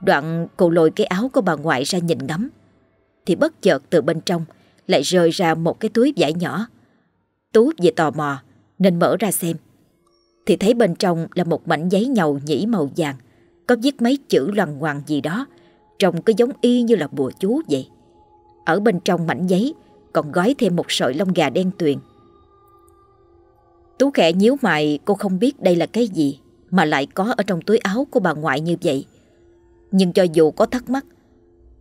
Đoạn cô lôi cái áo của bà ngoại ra nhìn ngắm. Thì bất chợt từ bên trong Lại rơi ra một cái túi vải nhỏ. Tú vì tò mò Nên mở ra xem. Thì thấy bên trong là một mảnh giấy nhầu nhĩ màu vàng, Có viết mấy chữ loằng ngoằng gì đó, Trông cứ giống y như là bùa chú vậy. Ở bên trong mảnh giấy Còn gói thêm một sợi lông gà đen tuyền. Tú khẽ nhíu mày, cô không biết đây là cái gì Mà lại có ở trong túi áo của bà ngoại như vậy. Nhưng cho dù có thắc mắc,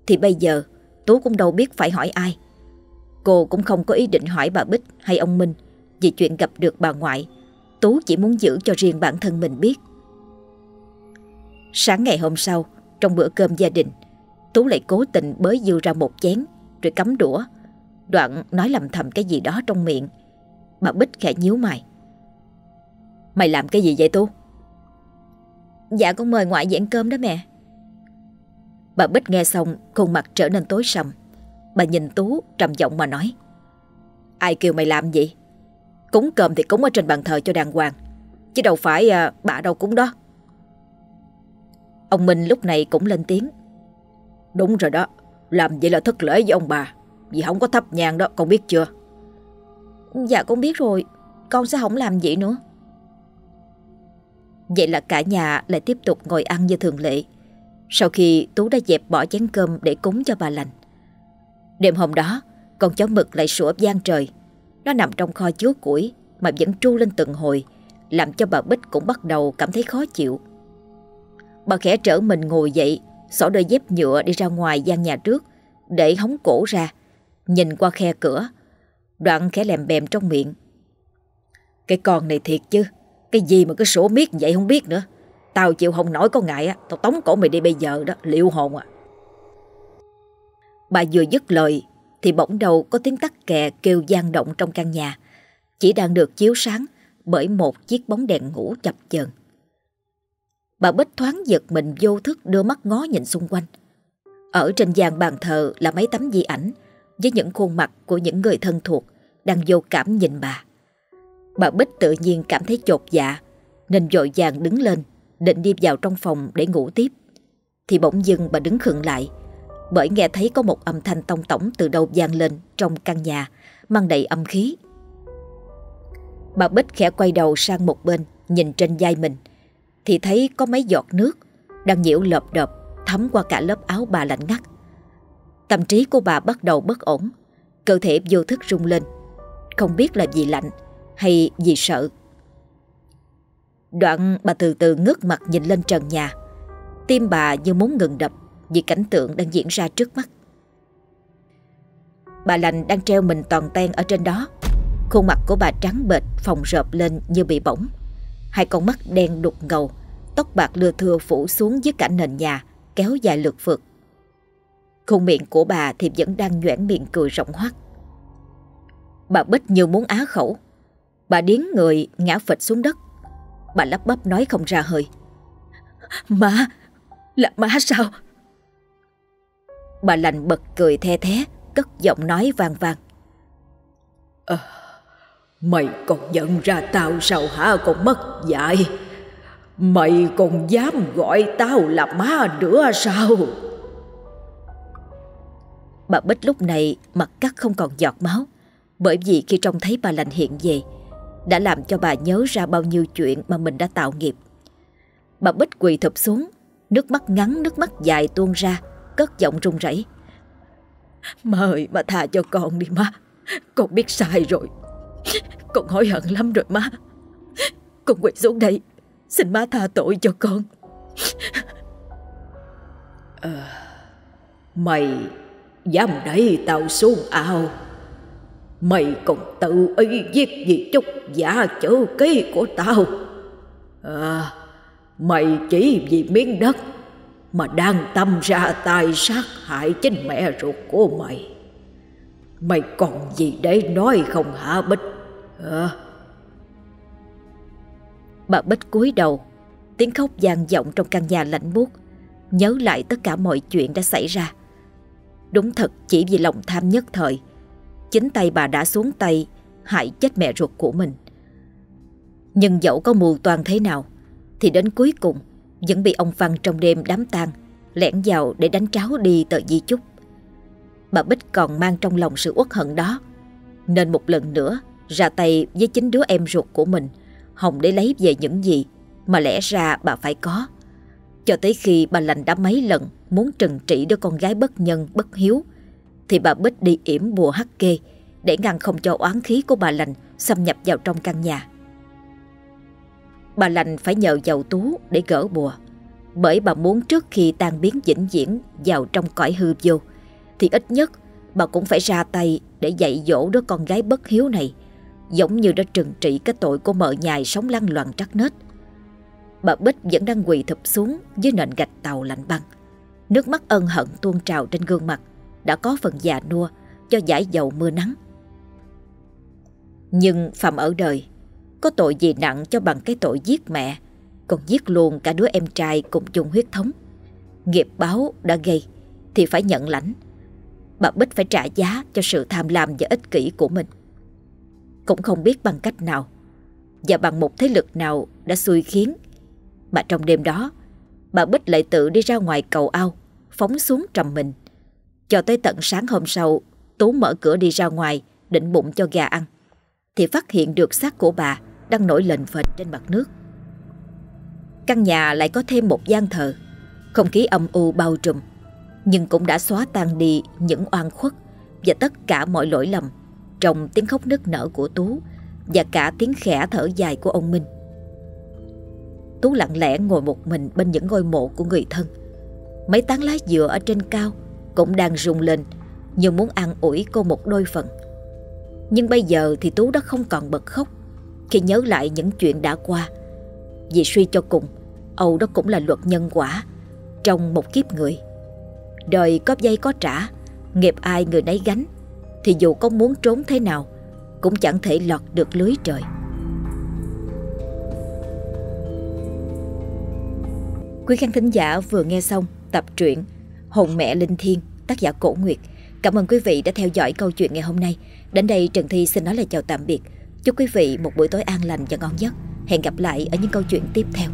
Thì bây giờ Tú cũng đâu biết phải hỏi ai. Cô cũng không có ý định hỏi bà Bích hay ông Minh Vì chuyện gặp được bà ngoại. Tú chỉ muốn giữ cho riêng bản thân mình biết. Sáng ngày hôm sau, Trong bữa cơm gia đình, Tú lại cố tình bới dư ra một chén Rồi cắm đũa. Đoạn nói lầm thầm cái gì đó trong miệng. Bà Bích khẽ nhíu mày. Mày làm cái gì vậy Tú? Dạ con mời ngoại về ăn cơm đó mẹ. Bà Bích nghe xong khuôn mặt trở nên tối sầm. Bà nhìn Tú trầm giọng mà nói Ai kêu mày làm gì? Cúng cơm thì cúng ở trên bàn thờ cho đàng hoàng Chứ đâu phải à, bà đâu cúng đó. Ông Minh lúc này cũng lên tiếng Đúng rồi đó Làm vậy là thất lễ với ông bà Vì không có thắp nhang đó con biết chưa? Dạ con biết rồi Con sẽ không làm vậy nữa. Vậy là cả nhà lại tiếp tục ngồi ăn như thường lệ sau khi Tú đã dẹp bỏ chén cơm để cúng cho bà lành. Đêm hôm đó, Con chó mực lại sủa gian trời. Nó nằm trong kho chứa củi Mà vẫn tru lên từng hồi, Làm cho bà Bích cũng bắt đầu cảm thấy khó chịu. Bà khẽ trở mình ngồi dậy, Xỏ đôi dép nhựa đi ra ngoài gian nhà trước, Để hóng cổ ra. Nhìn qua khe cửa, Đoạn khẽ lèm bèm trong miệng. Cái con này thiệt chứ, cái gì mà cứ sổ miết vậy không biết nữa. Tao chịu không nổi có ngại á. Tao tống cổ mày đi bây giờ đó. Liệu hồn à. Bà vừa dứt lời, Thì bỗng đầu có tiếng tắc kè kêu gian động trong căn nhà. Chỉ đang được chiếu sáng Bởi một chiếc bóng đèn ngủ chập chờn. Bà Bích thoáng giật mình vô thức đưa mắt ngó nhìn xung quanh. Ở trên giàn bàn thờ là mấy tấm di ảnh Với những khuôn mặt của những người thân thuộc Đang vô cảm nhìn bà. Bà Bích tự nhiên cảm thấy chột dạ Nên dội vàng đứng lên. Định đi vào trong phòng để ngủ tiếp. Thì bỗng dưng bà đứng khựng lại, Bởi nghe thấy có một âm thanh tông tổng Từ đâu vang lên trong căn nhà, Mang đầy âm khí. Bà Bích khẽ quay đầu sang một bên, Nhìn trên vai mình, Thì thấy có mấy giọt nước Đang nhiễu lợp đợp Thấm qua cả lớp áo bà lạnh ngắt. Tâm trí của bà bắt đầu bất ổn, Cơ thể vô thức rung lên, Không biết là vì lạnh hay vì sợ. Đoạn bà từ từ ngước mặt nhìn lên trần nhà. Tim bà như muốn ngừng đập vì cảnh tượng đang diễn ra trước mắt. Bà lành đang treo mình toàn ten ở trên đó. Khuôn mặt của bà trắng bệch phòng rợp lên như bị bỏng. Hai con mắt đen đục ngầu, tóc bạc lưa thưa phủ xuống dưới cả nền nhà, kéo dài lượt phượt. Khuôn miệng của bà thì vẫn đang nhoẻn miệng cười rộng hoắt. Bà Bích như muốn á khẩu Bà điến người ngã phịch xuống đất Bà lắp bắp nói không ra hơi. Má Là má sao? Bà lành bật cười the thế Cất giọng nói vang vang. À, Mày còn nhận ra tao sao hả? Con mất dạy. Mày còn dám gọi tao là má nữa sao? Bà Bích lúc này mặt cắt không còn giọt máu Bởi vì khi trông thấy bà lành hiện về đã làm cho bà nhớ ra bao nhiêu chuyện mà mình đã tạo nghiệp. Bà Bích quỳ thụp xuống, nước mắt ngắn nước mắt dài tuôn ra, cất giọng run rẩy. Mời mà tha cho con đi má, con biết sai rồi. Con hối hận lắm rồi má. Con quỳ xuống đây, Xin má tha tội cho con à, Mày dám đẩy tao xuống ao Mày còn tự ý giết gì chút giả chữ ký của tao. À, Mày chỉ vì miếng đất Mà đang tâm ra tài sát hại chính mẹ ruột của mày. Mày còn gì để nói không hả Bích? À? Bà Bích cúi đầu Tiếng khóc vang vọng trong căn nhà lạnh buốt. Nhớ lại tất cả mọi chuyện đã xảy ra. Đúng thật chỉ vì lòng tham nhất thời Chính tay bà đã xuống tay, Hại chết mẹ ruột của mình. Nhưng dẫu có mù toàn thế nào, Thì đến cuối cùng, Vẫn bị ông Văn trong đêm đám tang, Lẻn vào để đánh tráo đi tờ di chúc. Bà Bích còn mang trong lòng sự uất hận đó, Nên một lần nữa Ra tay với chính đứa em ruột của mình Hồng để lấy về những gì Mà lẽ ra bà phải có. Cho tới khi bà lành đã mấy lần Muốn trừng trị đứa con gái bất nhân, bất hiếu thì bà Bích đi yểm bùa hắc kê, Để ngăn không cho oán khí của bà lành Xâm nhập vào trong căn nhà. Bà lành phải nhờ giàu tú để gỡ bùa, Bởi bà muốn trước khi tan biến vĩnh viễn Vào trong cõi hư vô, Thì ít nhất bà cũng phải ra tay Để dạy dỗ đứa con gái bất hiếu này, Giống như đã trừng trị cái tội của mợ nhài sống lăn loàn trắc nết. Bà Bích vẫn đang quỳ thụp xuống dưới nền gạch tàu lạnh băng, Nước mắt ân hận tuôn trào trên gương mặt. Đã có phần già nua cho giải dầu mưa nắng. Nhưng Phạm ở đời, Có tội gì nặng cho bằng cái tội giết mẹ, Còn giết luôn cả đứa em trai cùng chung huyết thống. Nghiệp báo đã gây Thì phải nhận lãnh, Bà Bích phải trả giá cho sự tham lam và ích kỷ của mình. Cũng không biết bằng cách nào và bằng một thế lực nào đã xui khiến, mà trong đêm đó, bà Bích lại tự đi ra ngoài cầu ao, phóng xuống trầm mình cho tới tận sáng hôm sau, Tú mở cửa đi ra ngoài, định bụng cho gà ăn, thì phát hiện được xác của bà đang nổi lệnh phệnh trên mặt nước căn nhà lại có thêm một gian thờ, không khí âm u bao trùm, nhưng cũng đã xóa tan đi những oan khuất và tất cả mọi lỗi lầm trong tiếng khóc nức nở của Tú và cả tiếng khẽ thở dài của ông Minh. Tú lặng lẽ ngồi một mình bên những ngôi mộ của người thân. Mấy tán lá dừa ở trên cao cũng đang rung lên như muốn an ủi cô một đôi phần. Nhưng bây giờ thì Tú đã không còn bật khóc khi nhớ lại những chuyện đã qua. Vì suy cho cùng, Âu đó cũng là luật nhân quả trong một kiếp người. Đời có dây có trả, nghiệp ai người nấy gánh thì dù có muốn trốn thế nào Cũng chẳng thể lọt được lưới trời Quý khán thính giả vừa nghe xong tập truyện Hồn mẹ linh thiên, tác giả Cổ Nguyệt. Cảm ơn quý vị đã theo dõi câu chuyện ngày hôm nay. Đến đây, Trần Thi xin nói lời chào tạm biệt. Chúc quý vị một buổi tối an lành và ngon giấc. Hẹn gặp lại ở những câu chuyện tiếp theo.